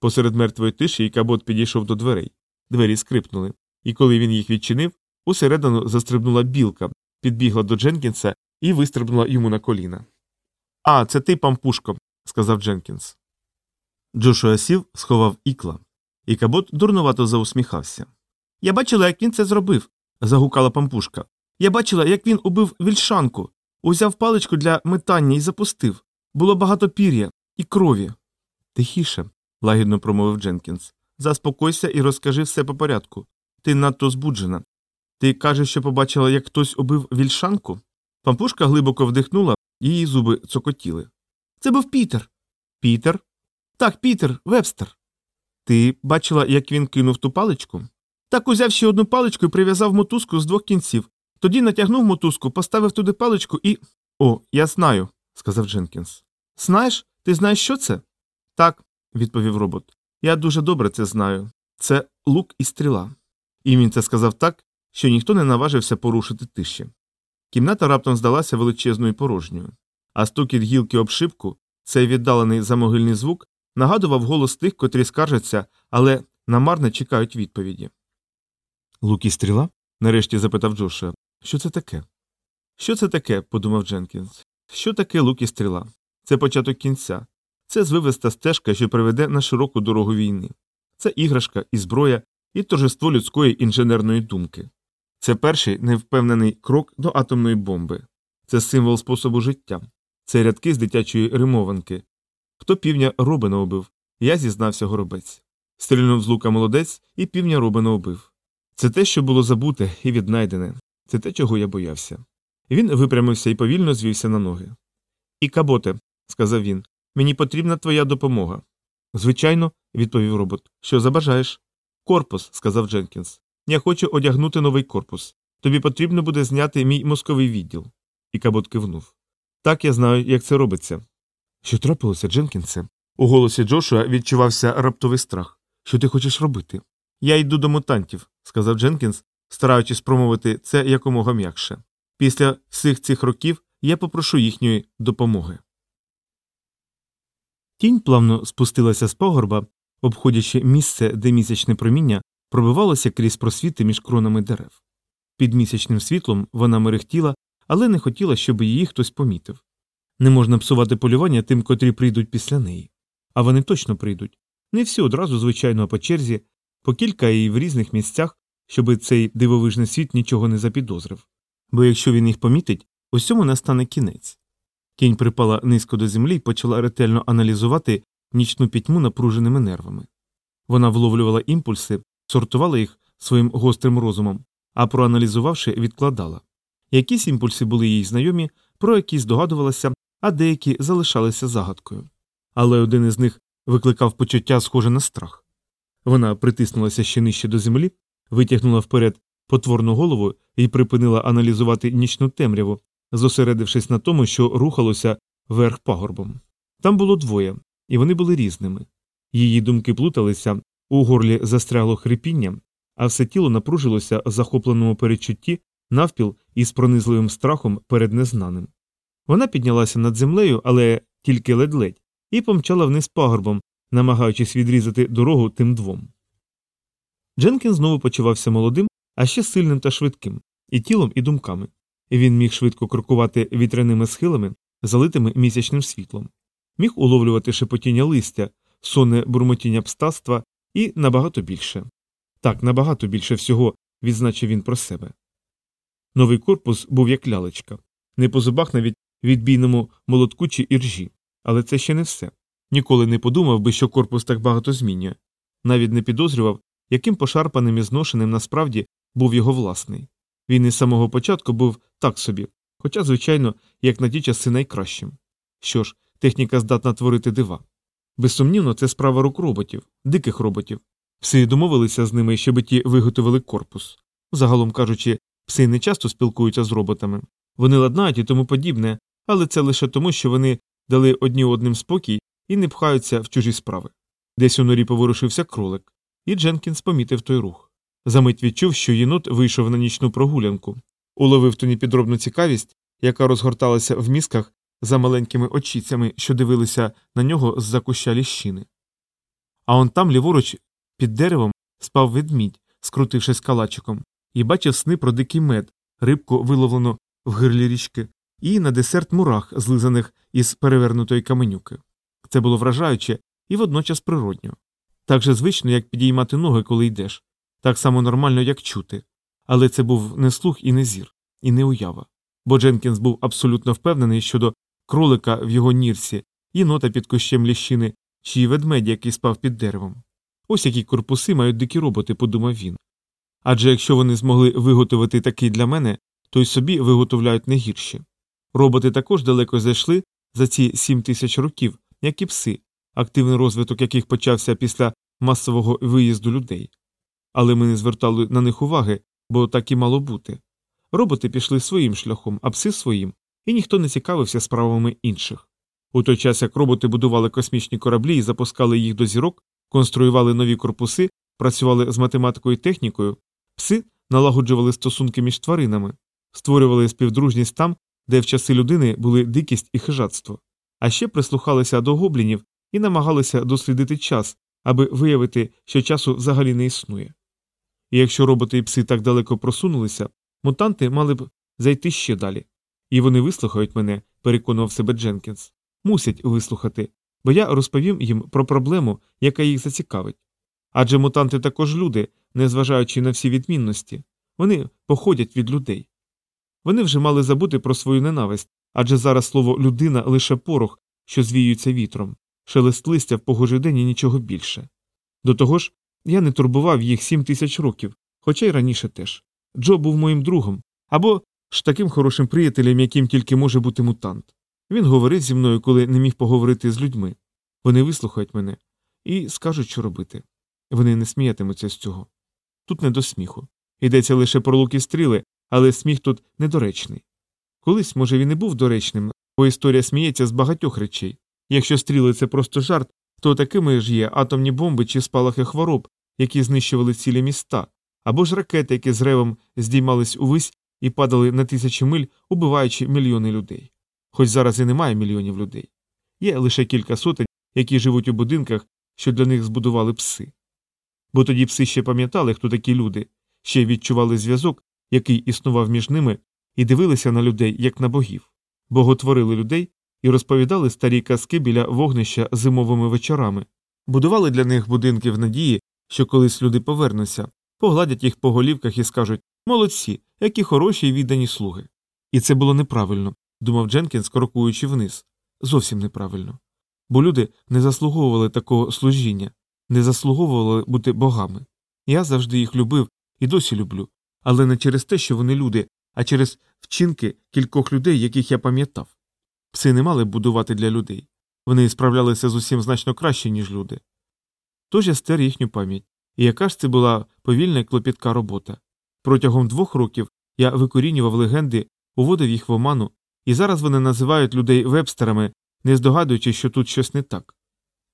Speaker 1: Посеред мертвої тиші кабот підійшов до дверей. Двері скрипнули, і коли він їх відчинив, усередину застрибнула білка, підбігла до Дженкінса і вистрибнула йому на коліна. А, це ти, пампушко, сказав Дженкінс. Джошуа сів, сховав ікла, і кабот дурнувато заусміхався. Я бачила, як він це зробив, загукала пампушка. Я бачила, як він убив вільшанку, узяв паличку для метання і запустив. Було багато пір'я і крові. Тихіше, лагідно промовив Дженкінс. Заспокойся і розкажи все по порядку. Ти надто збуджена. Ти кажеш, що побачила, як хтось убив вільшанку? Пампушка глибоко вдихнула, її зуби цокотіли. Це був Пітер. Пітер? Так, Пітер, вебстер. Ти бачила, як він кинув ту паличку? Так узяв ще одну паличку і прив'язав мотузку з двох кінців. Тоді натягнув мотузку, поставив туди паличку і. О, я знаю, сказав Дженкінс. Знаєш, ти знаєш, що це? Так, відповів робот. Я дуже добре це знаю. Це лук і стріла. І він це сказав так, що ніхто не наважився порушити тиші. Кімната раптом здалася величезною порожньою, а стукіт гілки об шибку, цей віддалений замогильний звук, нагадував голос тих, котрі скаржаться, але намарне чекають відповіді. Лук і стріла? нарешті запитав Джоша. Що це таке? Що це таке? подумав Дженкінс. Що таке лук і стріла? Це початок кінця. Це звивиста стежка, що приведе на широку дорогу війни. Це іграшка і зброя, і торжество людської інженерної думки. Це перший невпевнений крок до атомної бомби. Це символ способу життя. Це рядки з дитячої римованки. Хто півня Робина убив? Я зізнався горобець. Стрільнув з лука молодець і півня Робина убив. Це те, що було забуте і віднайдене. Це те, чого я боявся. Він випрямився і повільно звівся на ноги. І каботе, сказав він, мені потрібна твоя допомога. Звичайно, відповів робот. Що забажаєш? Корпус, сказав Дженкінс. Я хочу одягнути новий корпус. Тобі потрібно буде зняти мій мозковий відділ. І кабот кивнув. Так я знаю, як це робиться. Що трапилося, Дженкінсе? У голосі Джошуа відчувався раптовий страх. Що ти хочеш робити? Я йду до мутантів, сказав Дженкінс, стараючись промовити це якомога м'якше. Після всіх цих років я попрошу їхньої допомоги. Тінь плавно спустилася з пагорба обходячи місце, де місячне проміння пробивалося крізь просвіти між кронами дерев. Під місячним світлом вона мерехтіла, але не хотіла, щоб її хтось помітив. Не можна псувати полювання тим, котрі прийдуть після неї. А вони точно прийдуть. Не всі одразу, звичайно, по черзі, по кілька і в різних місцях, щоби цей дивовижний світ нічого не запідозрив. Бо якщо він їх помітить, усьому настане кінець. Тінь припала низько до землі і почала ретельно аналізувати нічну пітьму напруженими нервами. Вона вловлювала імпульси, сортувала їх своїм гострим розумом, а проаналізувавши, відкладала. Якісь імпульси були їй знайомі, про які здогадувалася, а деякі залишалися загадкою. Але один із них викликав почуття схоже на страх. Вона притиснулася ще нижче до землі, витягнула вперед потворну голову і припинила аналізувати нічну темряву, зосередившись на тому, що рухалося вверх пагорбом. Там було двоє, і вони були різними. Її думки плуталися, у горлі застрягло хрипіння, а все тіло напружилося в захопленому передчутті навпіл із пронизливим страхом перед незнаним. Вона піднялася над землею, але тільки ледь-ледь, і помчала вниз пагорбом, намагаючись відрізати дорогу тим двом. Дженкін знову почувався молодим, а ще сильним та швидким, і тілом, і думками. Він міг швидко крокувати вітряними схилами, залитими місячним світлом, міг уловлювати шепотіння листя, сонне бурмотіння птаства і набагато більше. Так, набагато більше всього відзначив він про себе. Новий корпус був як лялечка, не по зубах навіть відбійному молотку чи іржі, але це ще не все. Ніколи не подумав би, що корпус так багато змінює, навіть не підозрював, яким пошарпаним і зношеним насправді був його власний. Він із самого початку був так собі, хоча, звичайно, як на ті часи найкращим. Що ж, техніка здатна творити дива. Безсумнівно, це справа рук роботів, диких роботів. Пси домовилися з ними, щоб ті виготовили корпус. Загалом кажучи, пси не часто спілкуються з роботами. Вони ладнають і тому подібне, але це лише тому, що вони дали одні одним спокій і не пхаються в чужі справи. Десь у норі поворушився кролик, і Дженкінс помітив той рух. Замить відчув, що єнот вийшов на нічну прогулянку, уловив ту непідробну цікавість, яка розгорталася в мізках за маленькими очіцями, що дивилися на нього з за куща ліщини. А он там, ліворуч, під деревом, спав ведмідь, скрутившись калачиком, і бачив сни про дикий мед, рибку виловлену в гирлі річки, і на десерт мурах, злизаних із перевернутої каменюки. Це було вражаюче і водночас природньо. Так же звично, як підіймати ноги, коли йдеш, так само нормально, як чути. Але це був не слух і не зір, і не уява. Бо Дженкінс був абсолютно впевнений щодо кролика в його нірці, єнота під кущем ліщини, чи ведмедя, який спав під деревом. Ось які корпуси мають дикі роботи, подумав він. Адже якщо вони змогли виготовити такий для мене, то й собі виготовляють не гірші. Роботи також далеко зайшли за ці сім тисяч років, як і пси, активний розвиток яких почався після масового виїзду людей. Але ми не звертали на них уваги, бо так і мало бути. Роботи пішли своїм шляхом, а пси своїм, і ніхто не цікавився справами інших. У той час, як роботи будували космічні кораблі і запускали їх до зірок, конструювали нові корпуси, працювали з математикою і технікою, пси налагоджували стосунки між тваринами, створювали співдружність там, де в часи людини були дикість і хижатство, а ще прислухалися до гоблінів і намагалися дослідити час, аби виявити, що часу взагалі не існує. І якщо роботи і пси так далеко просунулися, мутанти мали б зайти ще далі. І вони вислухають мене, переконував себе Дженкінс. Мусять вислухати, бо я розповім їм про проблему, яка їх зацікавить. Адже мутанти також люди, незважаючи на всі відмінності, вони походять від людей. Вони вже мали забути про свою ненависть, адже зараз слово людина лише порох, що звіюється вітром, шелест листя в погожий день і нічого більше. До того ж, я не турбував їх сім тисяч років, хоча й раніше теж. Джо був моїм другом, або ж таким хорошим приятелем, яким тільки може бути мутант. Він говорив зі мною, коли не міг поговорити з людьми. Вони вислухають мене і скажуть, що робити. Вони не сміятимуться з цього. Тут не до сміху. Йдеться лише про луки стріли, але сміх тут недоречний. Колись, може, він і був доречним, бо історія сміється з багатьох речей. Якщо стріли це просто жарт, то такими ж є атомні бомби чи спалахи хвороб, які знищували цілі міста, або ж ракети, які з ревом здіймались увись і падали на тисячі миль, убиваючи мільйони людей. Хоч зараз і немає мільйонів людей. Є лише кілька сотень, які живуть у будинках, що для них збудували пси. Бо тоді пси ще пам'ятали, хто такі люди, ще відчували зв'язок, який існував між ними, і дивилися на людей, як на богів, боготворили людей і розповідали старі казки біля вогнища зимовими вечорами, будували для них будинки в надії, що колись люди повернуться, погладять їх по голівках і скажуть молодці, які хороші і віддані слуги. І це було неправильно, думав Дженкінс, крокуючи вниз. Зовсім неправильно. Бо люди не заслуговували такого служіння, не заслуговували бути богами. Я завжди їх любив і досі люблю, але не через те, що вони люди, а через вчинки кількох людей, яких я пам'ятав. Пси не мали будувати для людей. Вони справлялися з усім значно краще, ніж люди. Тож я стер їхню пам'ять, і яка ж це була повільна і клопітка робота. Протягом двох років я викорінював легенди, уводив їх в оману, і зараз вони називають людей вебстерами, не здогадуючи, що тут щось не так.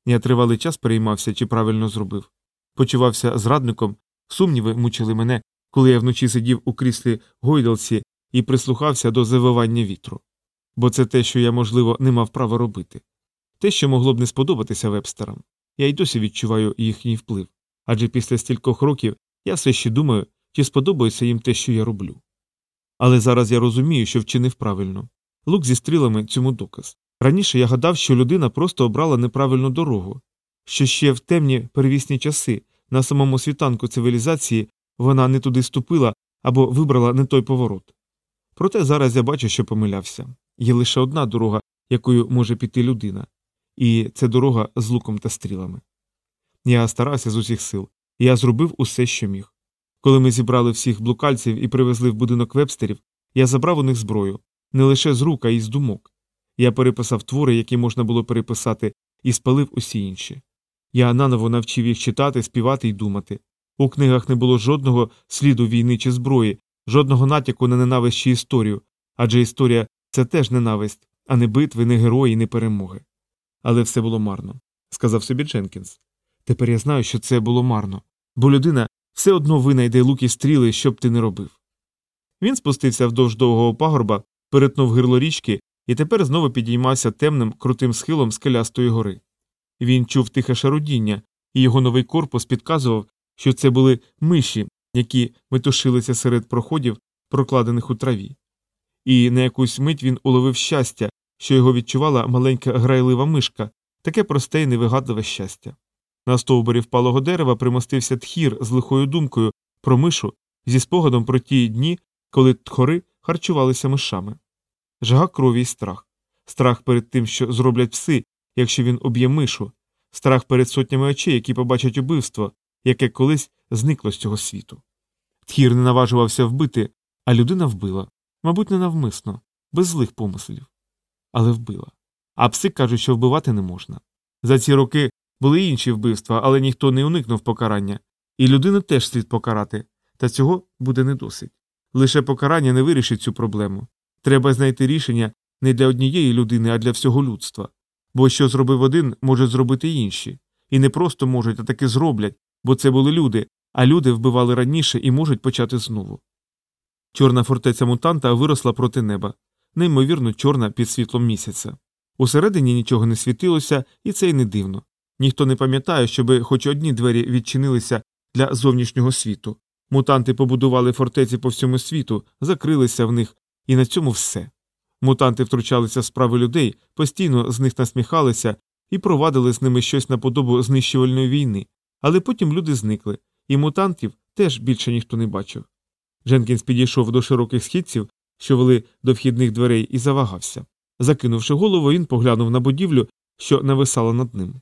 Speaker 1: Я тривалий час переймався, чи правильно зробив. Почувався зрадником, сумніви мучили мене, коли я вночі сидів у кріслі гойдалці і прислухався до завивання вітру. Бо це те, що я, можливо, не мав права робити. Те, що могло б не сподобатися вебстерам. Я й досі відчуваю їхній вплив. Адже після стількох років я все ще думаю, чи сподобається їм те, що я роблю. Але зараз я розумію, що вчинив правильно. Лук зі стрілами цьому доказ. Раніше я гадав, що людина просто обрала неправильну дорогу, що ще в темні первісні часи, на самому світанку цивілізації, вона не туди ступила або вибрала не той поворот. Проте зараз я бачу, що помилявся. Є лише одна дорога, якою може піти людина, і це дорога з луком та стрілами. Я старався з усіх сил, я зробив усе, що міг. Коли ми зібрали всіх блукальців і привезли в будинок вебстерів, я забрав у них зброю не лише з рук, а й з думок. Я переписав твори, які можна було переписати, і спалив усі інші. Я наново навчив їх читати, співати і думати. У книгах не було жодного сліду війни чи зброї, жодного натяку на ненависть чи історію, адже історія це теж ненависть, а не битви, не герої, не перемоги. Але все було марно, сказав собі Дженкінс. Тепер я знаю, що це було марно, бо людина все одно винайде лук і стріли, що б ти не робив. Він спустився вдовж довгого пагорба, перетнув гирло річки і тепер знову підіймався темним крутим схилом скелястої гори. Він чув тихе шарудіння, і його новий корпус підказував, що це були миші, які метушилися серед проходів, прокладених у траві. І на якусь мить він уловив щастя, що його відчувала маленька грайлива мишка, таке просте і невигадливе щастя. На стовбурі впалого дерева примостився тхір з лихою думкою про мишу зі спогадом про ті дні, коли тхори харчувалися мишами. Жага крові й страх, страх перед тим, що зроблять пси, якщо він об'є мишу, страх перед сотнями очей, які побачать убивство, яке колись зникло з цього світу. Тхір не наважувався вбити, а людина вбила, мабуть, ненавмисно, без злих помислів. Але вбила. А пси кажуть, що вбивати не можна. За ці роки були інші вбивства, але ніхто не уникнув покарання, і людину теж слід покарати, та цього буде не досить. Лише покарання не вирішить цю проблему. Треба знайти рішення не для однієї людини, а для всього людства. Бо що зробив один, можуть зробити інші. І не просто можуть, а таки зроблять, бо це були люди, а люди вбивали раніше і можуть почати знову. Чорна фортеця мутанта виросла проти неба, неймовірно чорна під світлом місяця. Усередині нічого не світилося, і це й не дивно. Ніхто не пам'ятає, щоби хоч одні двері відчинилися для зовнішнього світу. Мутанти побудували фортеці по всьому світу, закрилися в них, і на цьому все. Мутанти втручалися в справи людей, постійно з них насміхалися і провадили з ними щось наподобу знищувальної війни, але потім люди зникли, і мутантів теж більше ніхто не бачив. Дженкінс підійшов до широких східців, що вели до вхідних дверей, і завагався. Закинувши голову, він поглянув на будівлю, що нависала над ним.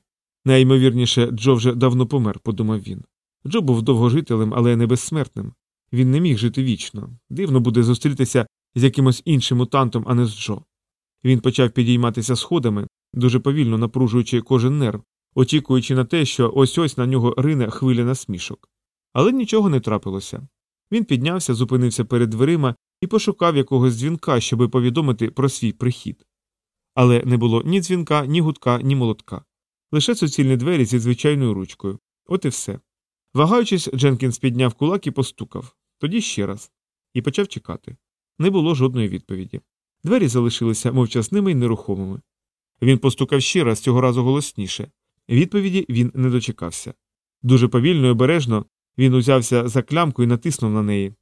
Speaker 1: Найімовірніше, Джо вже давно помер, подумав він. Джо був довгожителем, але не безсмертним. Він не міг жити вічно. Дивно буде зустрітися з якимось іншим мутантом, а не з Джо. Він почав підійматися сходами, дуже повільно напружуючи кожен нерв, очікуючи на те, що ось ось на нього рине хвиля насмішок. Але нічого не трапилося. Він піднявся, зупинився перед дверима і пошукав якогось дзвінка, щоби повідомити про свій прихід. Але не було ні дзвінка, ні гудка, ні молотка. Лише суцільні двері зі звичайною ручкою. От і все. Вагаючись, Дженкінс підняв кулак і постукав, тоді ще раз, і почав чекати. Не було жодної відповіді. Двері залишилися мовчасними й нерухомими. Він постукав ще раз, цього разу голосніше. Відповіді він не дочекався. Дуже повільно і обережно він узявся за клямку і натиснув на неї.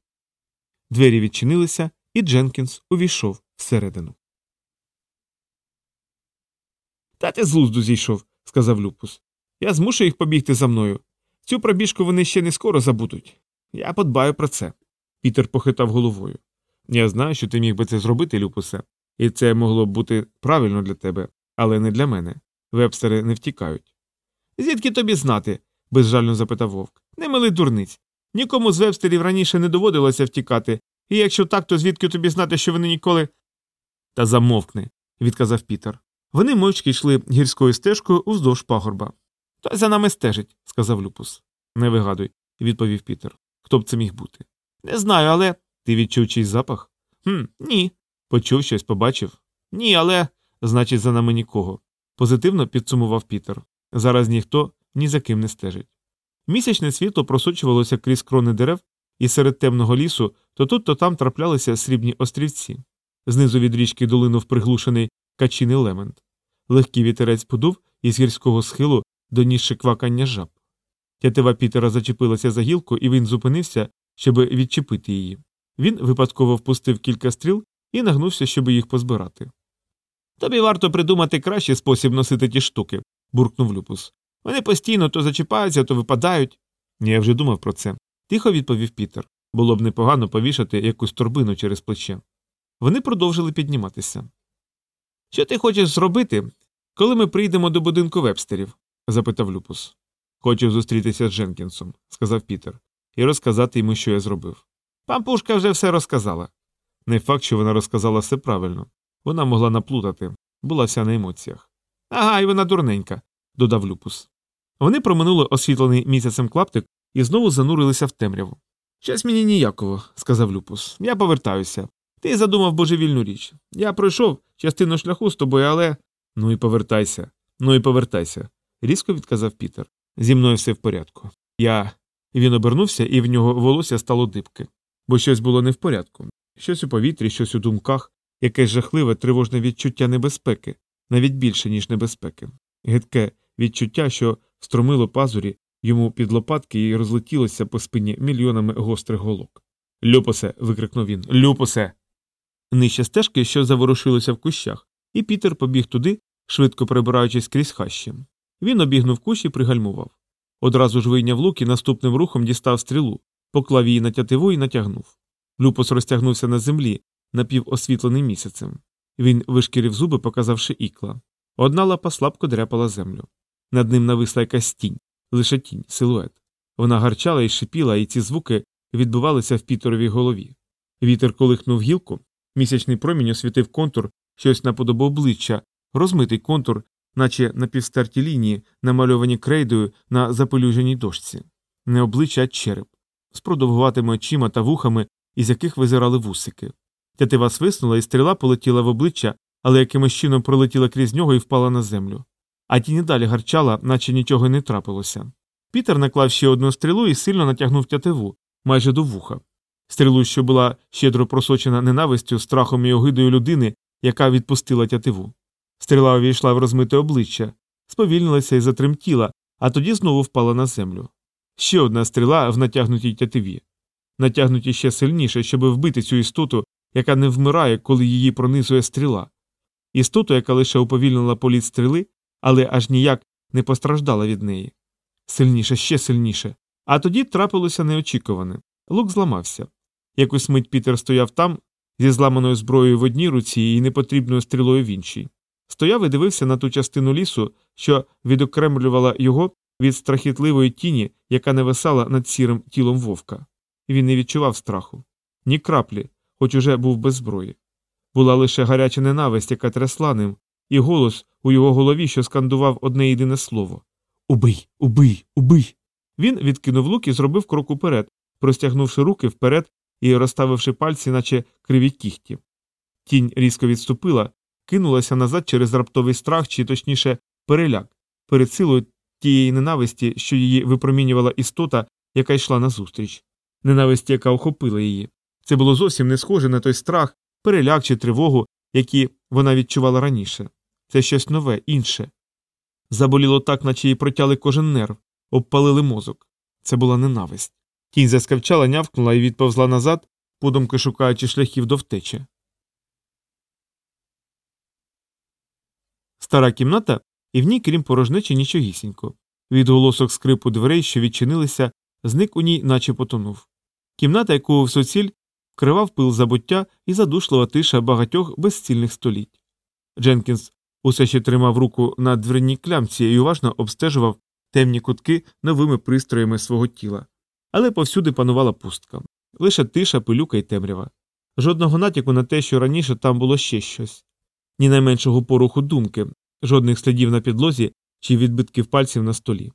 Speaker 1: Двері відчинилися, і Дженкінс увійшов всередину. Та ти з лузду зійшов, сказав Люпус. Я змушу їх побігти за мною. Цю пробіжку вони ще не скоро забудуть. Я подбаю про це. Пітер похитав головою. Я знаю, що ти міг би це зробити, Люпусе, і це могло б бути правильно для тебе, але не для мене. Вебстери не втікають. Звідки тобі знати? безжально запитав вовк. Не мили дурниць. Нікому з вебстерів раніше не доводилося втікати, і якщо так, то звідки тобі знати, що вони ніколи. Та замовкни, відказав Пітер. Вони мовчки йшли гірською стежкою уздовж пагорба. Той за нами стежить, сказав Люпус. Не вигадуй, відповів Пітер. Хто б це міг бути? Не знаю, але. Ти відчув чийсь запах? «Хм, Ні. Почув щось, побачив? Ні, але. Значить, за нами нікого. Позитивно підсумував Пітер. Зараз ніхто ні за ким не стежить. Місячне світло просочувалося крізь крони дерев, і серед темного лісу то тут, то там траплялися срібні острівці. Знизу від річки долинув приглушений качиний лемент. Легкий вітерець подув із гірського схилу донісши квакання жаб. Тятива Пітера зачепилася за гілку, і він зупинився, щоб відчепити її. Він випадково впустив кілька стріл і нагнувся, щоб їх позбирати. Тобі варто придумати кращий спосіб носити ті штуки, буркнув Люпус. Вони постійно то зачіпаються, то випадають. Я вже думав про це. Тихо відповів Пітер. Було б непогано повішати якусь торбину через плече. Вони продовжили підніматися. Що ти хочеш зробити, коли ми прийдемо до будинку вебстерів? запитав Люпус. Хочу зустрітися з Дженкінсом, сказав Пітер, і розказати йому, що я зробив. Пампушка вже все розказала. Не факт, що вона розказала все правильно. Вона могла наплутати, була вся на емоціях. Ага, і вона дурненька, додав Люпус. Вони проминули освітлений місяцем клаптик і знову занурилися в темряву. Щось мені ніяково, сказав Люпус. Я повертаюся. Ти задумав божевільну річ. Я пройшов частину шляху з тобою, але. Ну і повертайся, ну і повертайся, різко відказав Пітер. Зі мною все в порядку. Я. Він обернувся, і в нього волосся стало дибки. Бо щось було не в порядку. Щось у повітрі, щось у думках, якесь жахливе, тривожне відчуття небезпеки, навіть більше, ніж небезпеки. Гидке відчуття, що стромило пазурі йому під лопатки і розлетілося по спині мільйонами гострих голок. Люпосе. викрикнув він. Люпосе. Нижче стежки, що заворушилося в кущах, і Пітер побіг туди, швидко перебираючись крізь хащі. Він обігнув кущ і пригальмував. Одразу ж вийняв лук і наступним рухом дістав стрілу, поклав її на тятиву і натягнув. Люпос розтягнувся на землі, напівосвітлений місяцем. Він вишкірив зуби, показавши ікла. Одна лапа слабко дряпала землю. Над ним нависла якась тінь, лише тінь, силует. Вона гарчала і шипіла, і ці звуки відбувалися в Пітеровій голові. Вітер колихнув гілку, місячний промінь освітив контур, щось наподобав обличчя, розмитий контур, наче на півстерті лінії, намальовані крейдою на запелюженій дошці. Не обличчя, а череп, з продовгуватими очима та вухами, із яких визирали вусики. Тятива свиснула, і стріла полетіла в обличчя, але якимось чином пролетіла крізь нього і впала на землю. А тіні далі гарчала, наче нічого не трапилося. Пітер наклав ще одну стрілу і сильно натягнув тятиву, майже до вуха. Стрілу, що була щедро просочена ненавистю, страхом і огидою людини, яка відпустила тятиву. Стріла увійшла в розмите обличчя, сповільнилася і затремтіла, а тоді знову впала на землю. Ще одна стріла в натягнутій тятиві. Натягнуті ще сильніше, щоб вбити цю істоту, яка не вмирає, коли її пронизує стріла. Істоту, яка лише уповільнила політ стріли, але аж ніяк не постраждала від неї. Сильніше, ще сильніше. А тоді трапилося неочікуване. Лук зламався. Якусь мить Пітер стояв там, зі зламаною зброєю в одній руці і непотрібною стрілою в іншій. Стояв і дивився на ту частину лісу, що відокремлювала його від страхітливої тіні, яка нависала над сірим тілом вовка. Він не відчував страху. Ні краплі, хоч уже був без зброї. Була лише гаряча ненависть, яка трясла ним, і голос у його голові, що скандував одне єдине слово Убий, убий, убий. Він відкинув лук і зробив крок уперед, простягнувши руки вперед і розставивши пальці, наче криві кіхті. Тінь різко відступила, кинулася назад через раптовий страх, чи точніше переляк, перед силою тієї ненависті, що її випромінювала істота, яка йшла назустріч. Ненависть, яка охопила її. Це було зовсім не схоже на той страх, переляк чи тривогу, які вона відчувала раніше. Це щось нове, інше. Заболіло так, наче їй протяли кожен нерв, обпалили мозок. Це була ненависть. Тінь заскавчала, нявкнула і відповзла назад, подумки шукаючи шляхів до втечі. Стара кімната, і в ній, крім порожнечі, нічогісінько. Відголосок скрипу дверей, що відчинилися, зник у ній, наче потонув. Кімната, в суціль вкривав пил забуття і задушлива тиша багатьох безцільних століть. Дженкінс усе ще тримав руку на дверній клямці і уважно обстежував темні кутки новими пристроями свого тіла. Але повсюди панувала пустка лише тиша, пилюка і темрява. Жодного натяку на те, що раніше там було ще щось, ні найменшого поруху думки, жодних слідів на підлозі чи відбитків пальців на столі.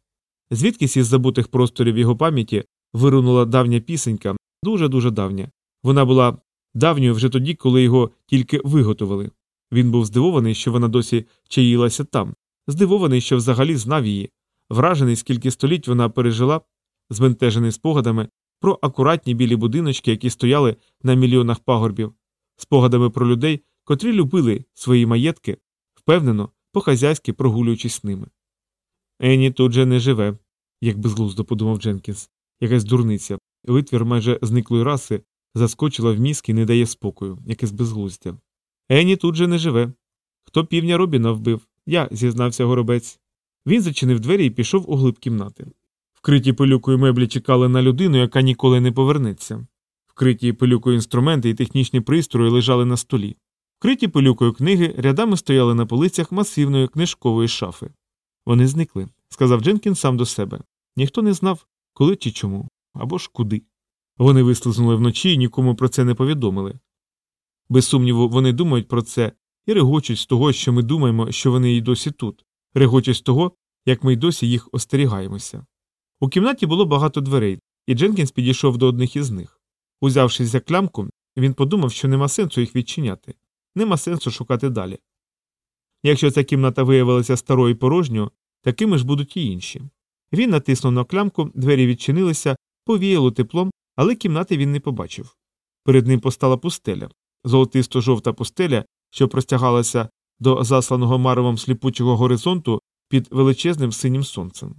Speaker 1: Звідкись із забутих просторів його пам'яті вирунула давня пісенька, дуже дуже давня. Вона була давньою вже тоді, коли його тільки виготовили. Він був здивований, що вона досі чаїлася там, здивований, що взагалі знав її, вражений, скільки століть вона пережила, збентежений спогадами про акуратні білі будиночки, які стояли на мільйонах пагорбів, спогадами про людей, котрі любили свої маєтки, впевнено, по-хазяйськи прогулюючись ними. Ені тут же не живе, як безглуздо подумав Дженкінс. Якась дурниця. Витвір майже зниклої раси заскочила в мізки і не дає спокою, якесь безглуздя. Ені тут же не живе. Хто півня Робіна вбив? Я, зізнався горобець. Він зачинив двері і пішов у глиб кімнати. Вкриті пилюкою меблі чекали на людину, яка ніколи не повернеться. Вкриті пилюкою інструменти і технічні пристрої лежали на столі. Вкриті пилюкою книги рядами стояли на полицях масивної книжкової шафи. Вони зникли, сказав Дженкін сам до себе. Ніхто не знав, коли чи чому, або ж куди. Вони вислизнули вночі і нікому про це не повідомили. Без сумніву, вони думають про це і регочуть з того, що ми думаємо, що вони й досі тут, регочуть з того, як ми й досі їх остерігаємося. У кімнаті було багато дверей, і Дженкінс підійшов до одних із них. Узявшись за клямку, він подумав, що нема сенсу їх відчиняти, нема сенсу шукати далі. Якщо ця кімната виявилася старою і порожньою, такими ж будуть і інші. Він натиснув на клямку, двері відчинилися, повіяло теплом, але кімнати він не побачив. Перед ним постала пустеля, золотисто жовта пустеля, що простягалася до засланого маревом сліпучого горизонту під величезним синім сонцем.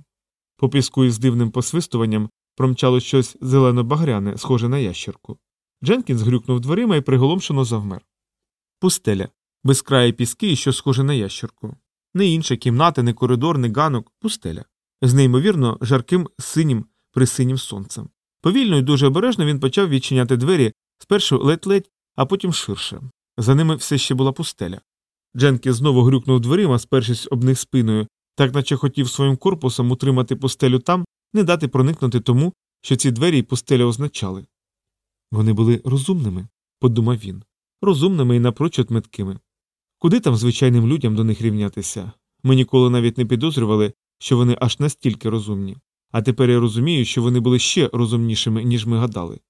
Speaker 1: По піску із дивним посвистуванням промчало щось зелено-багряне, схоже на ящерку. Дженкінс грюкнув дверима і приголомшено завмер. Пустеля, безкраї піски, що схоже на ящерку. Не інша кімната, не коридор, не ганок, пустеля. З неймовірно жарким синім присинім сонцем. Повільно і дуже обережно він почав відчиняти двері спершу ледь-ледь, а потім ширше. За ними все ще була пустеля. Дженкінс знову грюкнув дверима, спершись об них спиною, так наче хотів своїм корпусом утримати пустелю там, не дати проникнути тому, що ці двері й пустеля означали. Вони були розумними, подумав він, розумними і напрочуд меткими. Куди там звичайним людям до них рівнятися? Ми ніколи навіть не підозрювали, що вони аж настільки розумні, а тепер я розумію, що вони були ще розумнішими, ніж ми гадали.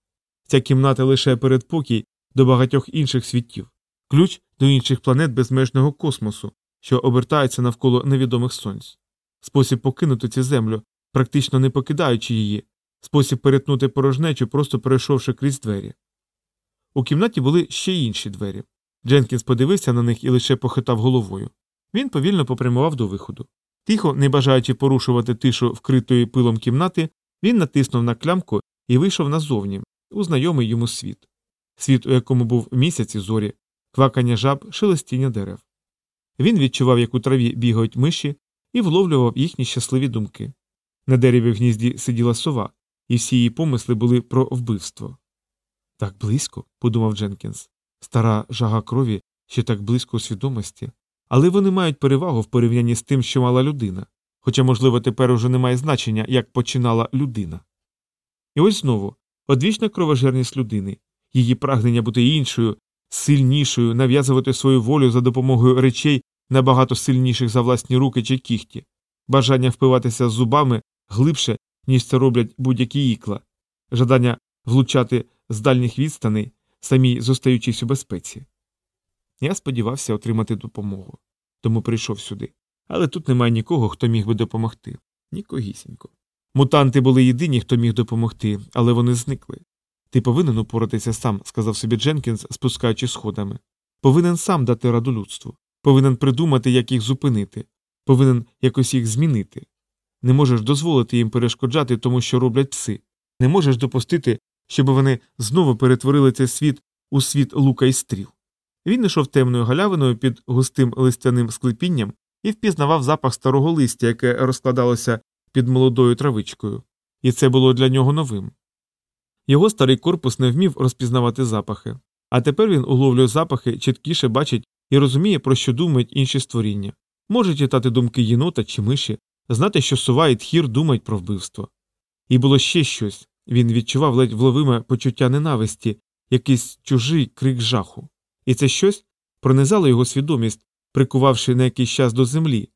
Speaker 1: Ця кімната лише передпокій до багатьох інших світів, ключ до інших планет безмежного космосу, що обертаються навколо невідомих сонць, спосіб покинути цю землю, практично не покидаючи її, спосіб перетнути порожнечу, просто перейшовши крізь двері. У кімнаті були ще інші двері. Дженкінс подивився на них і лише похитав головою. Він повільно попрямував до виходу. Тихо, не бажаючи порушувати тишу вкритої пилом кімнати, він натиснув на клямку і вийшов назовні, у знайомий йому світ. Світ, у якому був місяць і зорі, квакання жаб, шелестіння дерев. Він відчував, як у траві бігають миші, і вловлював їхні щасливі думки. На дереві в гнізді сиділа сова, і всі її помисли були про вбивство. Так близько, подумав Дженкінс. Стара жага крові ще так близько у свідомості, але вони мають перевагу в порівнянні з тим, що мала людина, хоча, можливо, тепер уже немає значення, як починала людина. І ось знову одвічна кровожерність людини, її прагнення бути іншою, сильнішою, нав'язувати свою волю за допомогою речей набагато сильніших за власні руки чи кіхті, бажання впиватися зубами глибше, ніж це роблять будь-які ікла, жадання влучати з дальніх відстаней, самі зостаючись у безпеці. Я сподівався отримати допомогу, тому прийшов сюди. Але тут немає нікого, хто міг би допомогти. Нікогісінько. Мутанти були єдині, хто міг допомогти, але вони зникли. Ти повинен упоратися сам, сказав собі Дженкінс, спускаючи сходами. Повинен сам дати раду людству, повинен придумати, як їх зупинити, повинен якось їх змінити. Не можеш дозволити їм перешкоджати тому, що роблять пси. Не можеш допустити, щоб вони знову перетворили цей світ у світ лука і стріл. Він йшов темною галявиною під густим листяним склепінням і впізнавав запах старого листя, яке розкладалося під молодою травичкою, і це було для нього новим. Його старий корпус не вмів розпізнавати запахи, а тепер він уловлює запахи, чіткіше бачить і розуміє, про що думають інші створіння, може читати думки єнота чи миші, знати, що сова і тхір думають про вбивство. І було ще щось він відчував ледь вловиме почуття ненависті, якийсь чужий крик жаху. І це щось пронизало його свідомість, прикувавши на якийсь час до землі,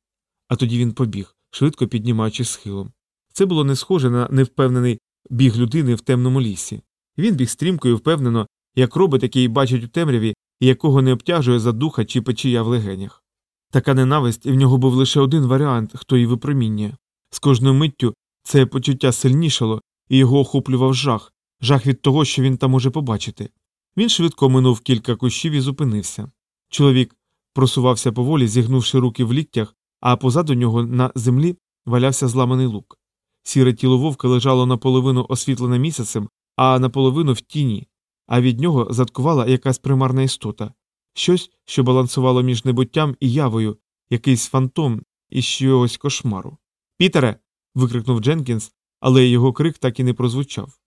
Speaker 1: а тоді він побіг, швидко піднімаючи схилом. Це було не схоже на невпевнений біг людини в темному лісі. Він біг стрімко і впевнено, як робот, який бачить у темряві і якого не обтяжує задуха чи печія в легенях. Така ненависть, і в нього був лише один варіант, хто її випромінює. З кожною миттю це почуття сильнішало, і його охоплював жах, жах від того, що він там може побачити. Він швидко минув кілька кущів і зупинився. Чоловік просувався поволі, зігнувши руки в ліктях, а позаду нього на землі валявся зламаний лук. Сіре тіло вовка лежало наполовину освітлене місяцем, а наполовину в тіні, а від нього заткувала якась примарна істота, щось, що балансувало між небуттям і явою, якийсь фантом із чогось кошмару. Пітере. викрикнув Дженкінс, але його крик так і не прозвучав.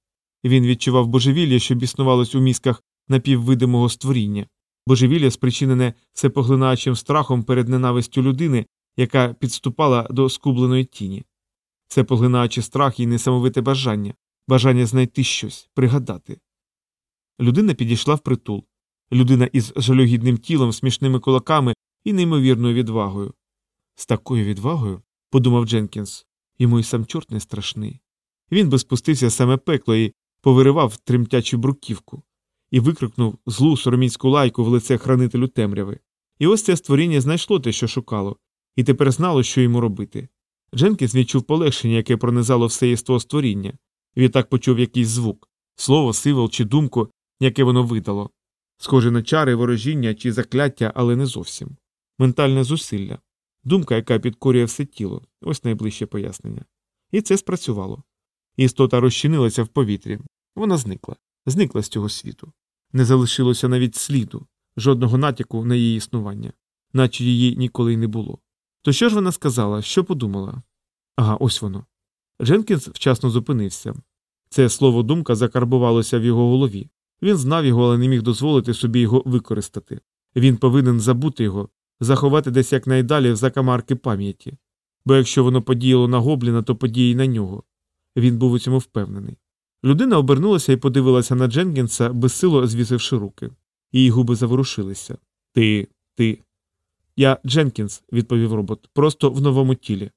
Speaker 1: Він відчував божевілля, що біснувалось у мізках напіввидимого створіння, божевілля, спричинене всепоглинаючим страхом перед ненавистю людини, яка підступала до скубленої тіні. Це поглинаючи страх і несамовите бажання, бажання знайти щось, пригадати. Людина підійшла впритул. Людина із жалюгідним тілом, смішними кулаками і неймовірною відвагою. З такою відвагою, подумав Дженкінс, йому й сам чорт не страшний. Він би спустився саме пекло і повиривав тремтячу бруківку, і викрикнув злу сороміцьку лайку в лице хранителю темряви. І ось це створіння знайшло те, що шукало, і тепер знало, що йому робити. Дженкінс відчув полегшення, яке пронизало все єство створіння. Відтак почув якийсь звук слово, сивол чи думку, яке воно видало. Схоже на чари, ворожіння чи закляття, але не зовсім. Ментальне зусилля. Думка, яка підкорює все тіло, ось найближче пояснення. І це спрацювало. Істота розчинилася в повітрі. Вона зникла, зникла з цього світу. Не залишилося навіть сліду, жодного натяку на її існування, наче її ніколи й не було. То що ж вона сказала, що подумала? Ага, ось воно. Дженкінс вчасно зупинився. Це слово думка закарбувалося в його голові. Він знав його, але не міг дозволити собі його використати. Він повинен забути його, заховати десь якнайдалі в закамарки пам'яті. Бо якщо воно подіяло на гобліна, то подіє й на нього. Він був у цьому впевнений. Людина обернулася і подивилася на Дженкінса, безсило звісивши руки. Її губи заворушилися. Ти, ти. Я Дженкінс, відповів робот, просто в новому тілі.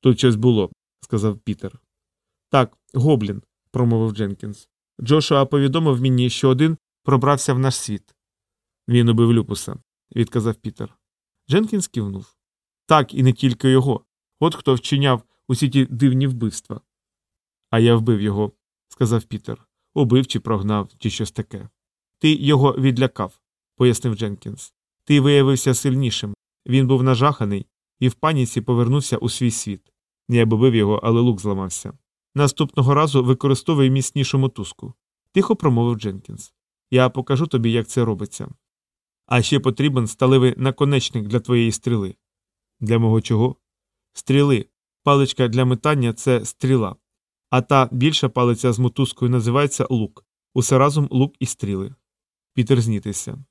Speaker 1: Тут щось було, сказав Пітер. Так, гоблін, промовив Дженкінс. Джошуа повідомив мені, що один пробрався в наш світ. Він убив люпуса, відказав Пітер. Дженкінс кивнув. Так, і не тільки його. От хто вчиняв усі ті дивні вбивства. А я вбив його, сказав Пітер. Убив чи прогнав, чи щось таке. Ти його відлякав, пояснив Дженкінс. Ти виявився сильнішим. Він був нажаханий і в паніці повернувся у свій світ. Я б убив його, але лук зламався. Наступного разу використовуй міцнішу мотузку. Тихо промовив Дженкінс. Я покажу тобі, як це робиться. А ще потрібен сталевий наконечник для твоєї стріли. Для мого чого? Стріли. Паличка для метання це стріла. А та більша палиця з мотузкою називається лук. Усе разом лук і стріли. Пітер знітився.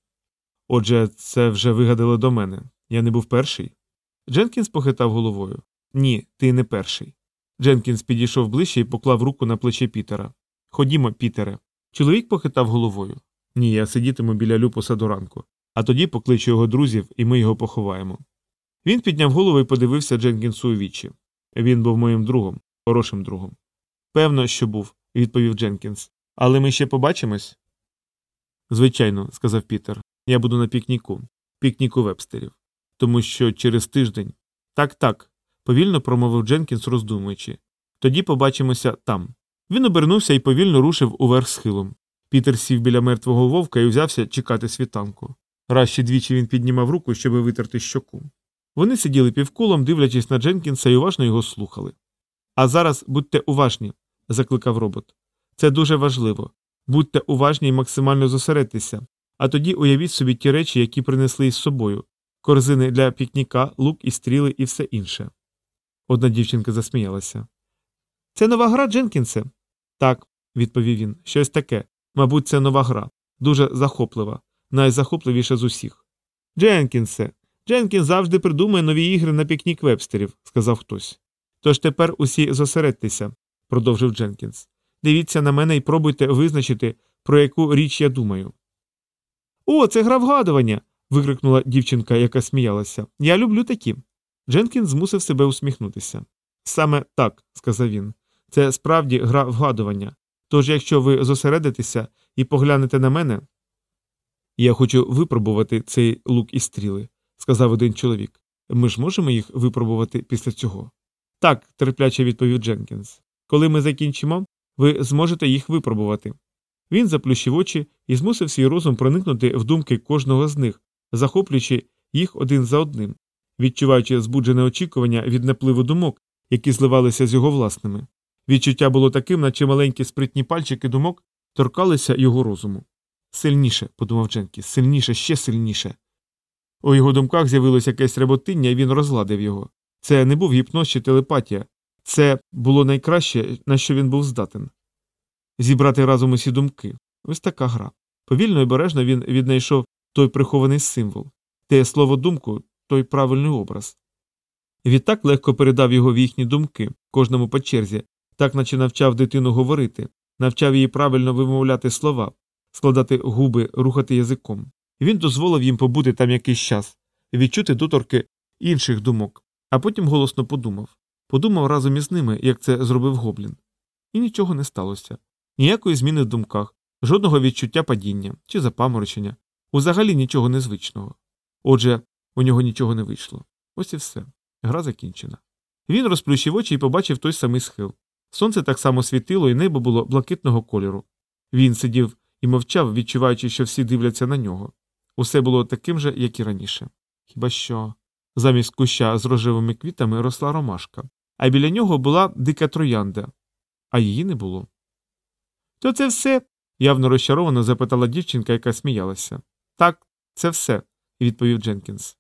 Speaker 1: Отже, це вже вигадали до мене. Я не був перший. Дженкінс похитав головою. Ні, ти не перший. Дженкінс підійшов ближче і поклав руку на плече Пітера. Ходімо, Пітере. Чоловік похитав головою. Ні, я сидітиму біля люпуса до ранку, а тоді покличу його друзів, і ми його поховаємо. Він підняв голову і подивився Дженкінсу у вічі. Він був моїм другом, хорошим другом. Певно, що був, відповів Дженкінс. Але ми ще побачимось? Звичайно, сказав Пітер. Я буду на пікніку, пікніку вебстерів. Тому що через тиждень. Так, так, повільно промовив Дженкінс, роздумуючи. Тоді побачимося там. Він обернувся і повільно рушив уверх схилом. Пітер сів біля мертвого вовка і взявся чекати світанку. Раз ще двічі він піднімав руку, щоб витерти щоку. Вони сиділи півколом, дивлячись на Дженкінса і уважно його слухали. А зараз будьте уважні, закликав робот. Це дуже важливо. Будьте уважні і максимально зосередьтеся, а тоді уявіть собі ті речі, які принесли із собою корзини для пікніка, лук і стріли і все інше. Одна дівчинка засміялася. Це нова гра, Дженкінсе? Так, відповів він, щось таке. Мабуть, це нова гра, дуже захоплива, найзахопливіша з усіх. Дженкінсе, Дженкінс завжди придумує нові ігри на пікнік вебстерів, сказав хтось. Тож тепер усі зосередьтеся, продовжив Дженкінс. Дивіться на мене і пробуйте визначити, про яку річ я думаю. О, це гра вгадування. викрикнула дівчинка, яка сміялася. Я люблю такі. Дженкінс змусив себе усміхнутися. Саме так, сказав він. Це справді гра вгадування. Тож, якщо ви зосередитеся і поглянете на мене. Я хочу випробувати цей лук і стріли, сказав один чоловік. Ми ж можемо їх випробувати після цього? Так, терпляче відповів Дженкінс. Коли ми закінчимо, ви зможете їх випробувати. Він заплющив очі і змусив свій розум проникнути в думки кожного з них, захоплюючи їх один за одним, відчуваючи збуджене очікування від напливу думок, які зливалися з його власними. Відчуття було таким, наче маленькі спритні пальчики думок торкалися його розуму. Сильніше, подумав Дженкіс, сильніше, ще сильніше. У його думках з'явилось якесь реботиння, і він розгладив його. Це не був гіпноз чи телепатія, це було найкраще, на що він був здатен. Зібрати разом усі думки ось така гра. Повільно і бережно він віднайшов той прихований символ, те слово думку, той правильний образ. Відтак легко передав його в їхні думки, кожному по черзі, так наче навчав дитину говорити, навчав її правильно вимовляти слова, складати губи, рухати язиком. Він дозволив їм побути там якийсь час, відчути доторки інших думок, а потім голосно подумав. Подумав разом із ними, як це зробив гоблін. І нічого не сталося. Ніякої зміни в думках, жодного відчуття падіння чи запаморочення, узагалі нічого незвичного. Отже, у нього нічого не вийшло. Ось і все. Гра закінчена. Він розплющив очі і побачив той самий схил. Сонце так само світило, і небо було блакитного кольору. Він сидів і мовчав, відчуваючи, що всі дивляться на нього. Усе було таким же, як і раніше. Хіба що замість куща з рожевими квітами росла ромашка, а біля нього була дика троянда, а її не було. То це все? явно розчаровано запитала дівчинка, яка сміялася. Так, це все, відповів Дженкінс.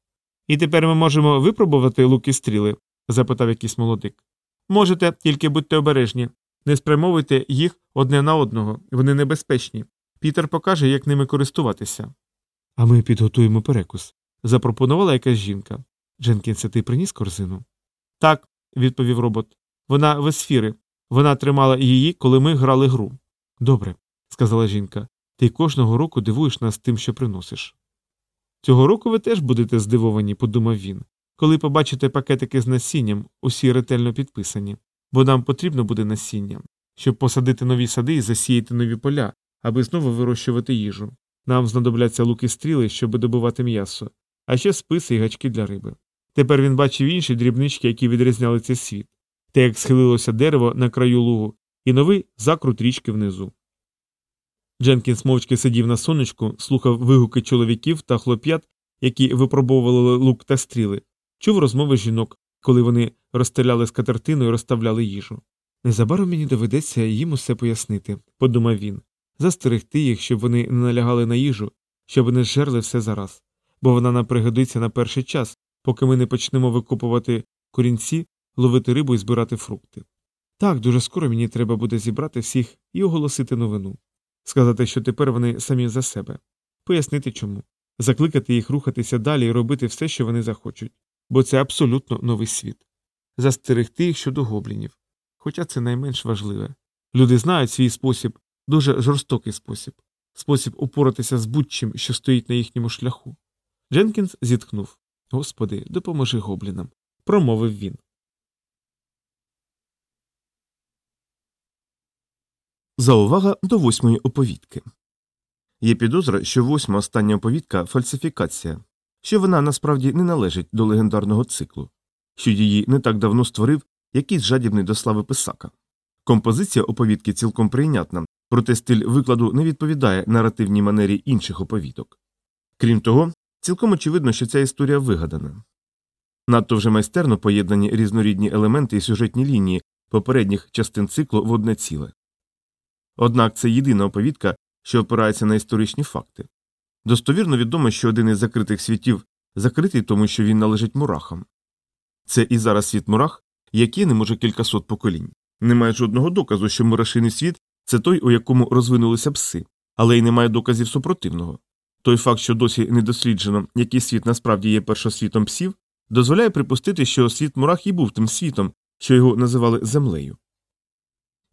Speaker 1: І тепер ми можемо випробувати луки стріли? запитав якийсь молодик. Можете, тільки будьте обережні. Не спрямовуйте їх одне на одного, вони небезпечні. Пітер покаже, як ними користуватися. А ми підготуємо перекус, запропонувала якась жінка. Дженкінсе, ти приніс корзину? Так, відповів робот. Вона в есфіри. Вона тримала її, коли ми грали гру. Добре, сказала жінка. Ти кожного року дивуєш нас тим, що приносиш. Цього року ви теж будете здивовані, подумав він, коли побачите пакетики з насінням, усі ретельно підписані, бо нам потрібно буде насіння, щоб посадити нові сади і засіяти нові поля, аби знову вирощувати їжу. Нам знадобляться луки стріли, щоб добувати м'ясо, а ще списи і гачки для риби. Тепер він бачив інші дрібнички, які відрізняли цей світ, те, як схилилося дерево на краю лугу, і новий закрут річки внизу. Дженкінс мовчки сидів на сонечку, слухав вигуки чоловіків та хлоп'ят, які випробовували лук та стріли, чув розмови жінок, коли вони розстріляли скатертину і розставляли їжу. Незабаром мені доведеться їм усе пояснити, подумав він, застерегти їх, щоб вони не налягали на їжу, щоб не зжерли все зараз, бо вона нам пригодиться на перший час, поки ми не почнемо викопувати корінці, ловити рибу і збирати фрукти. Так, дуже скоро мені треба буде зібрати всіх і оголосити новину. Сказати, що тепер вони самі за себе, пояснити чому, закликати їх рухатися далі і робити все, що вони захочуть, бо це абсолютно новий світ, застерегти їх щодо гоблінів. Хоча це найменш важливе. Люди знають свій спосіб, дуже жорстокий спосіб, спосіб упоратися з будь-чим, що стоїть на їхньому шляху. Дженкінс зітхнув Господи, допоможи гоблінам, промовив він.
Speaker 2: Заувага до восьмої оповідки. Є підозра, що восьма остання оповідка фальсифікація, що вона насправді не належить до легендарного циклу, що її не так давно створив якийсь жадібний до слави писака. Композиція оповідки цілком прийнятна, проте стиль викладу не відповідає наративній манері інших оповідок. Крім того, цілком очевидно, що ця історія вигадана.
Speaker 1: Надто вже майстерно поєднані різнорідні елементи і сюжетні лінії попередніх частин циклу в одне ціле. Однак це єдина оповідка, що опирається на історичні факти. Достовірно відомо, що один із закритих світів закритий, тому що він належить мурахам. Це і зараз світ мурах, який не може кількасот поколінь. Немає жодного доказу, що мурашиний світ це той, у якому розвинулися пси, але й немає доказів супротивного. Той факт, що досі не досліджено, який світ насправді є першосвітом псів, дозволяє припустити, що світ мурах і був тим світом, що його називали землею.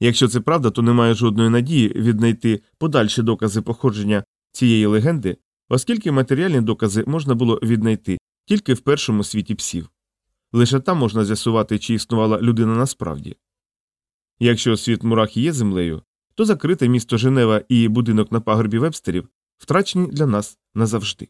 Speaker 1: Якщо це правда, то немає жодної надії віднайти подальші докази походження цієї легенди, оскільки матеріальні докази можна було віднайти тільки в першому світі псів. Лише там можна з'ясувати, чи існувала людина насправді. Якщо світ мурах є землею, то закрите місто Женева і будинок на пагорбі вебстерів втрачені для нас назавжди.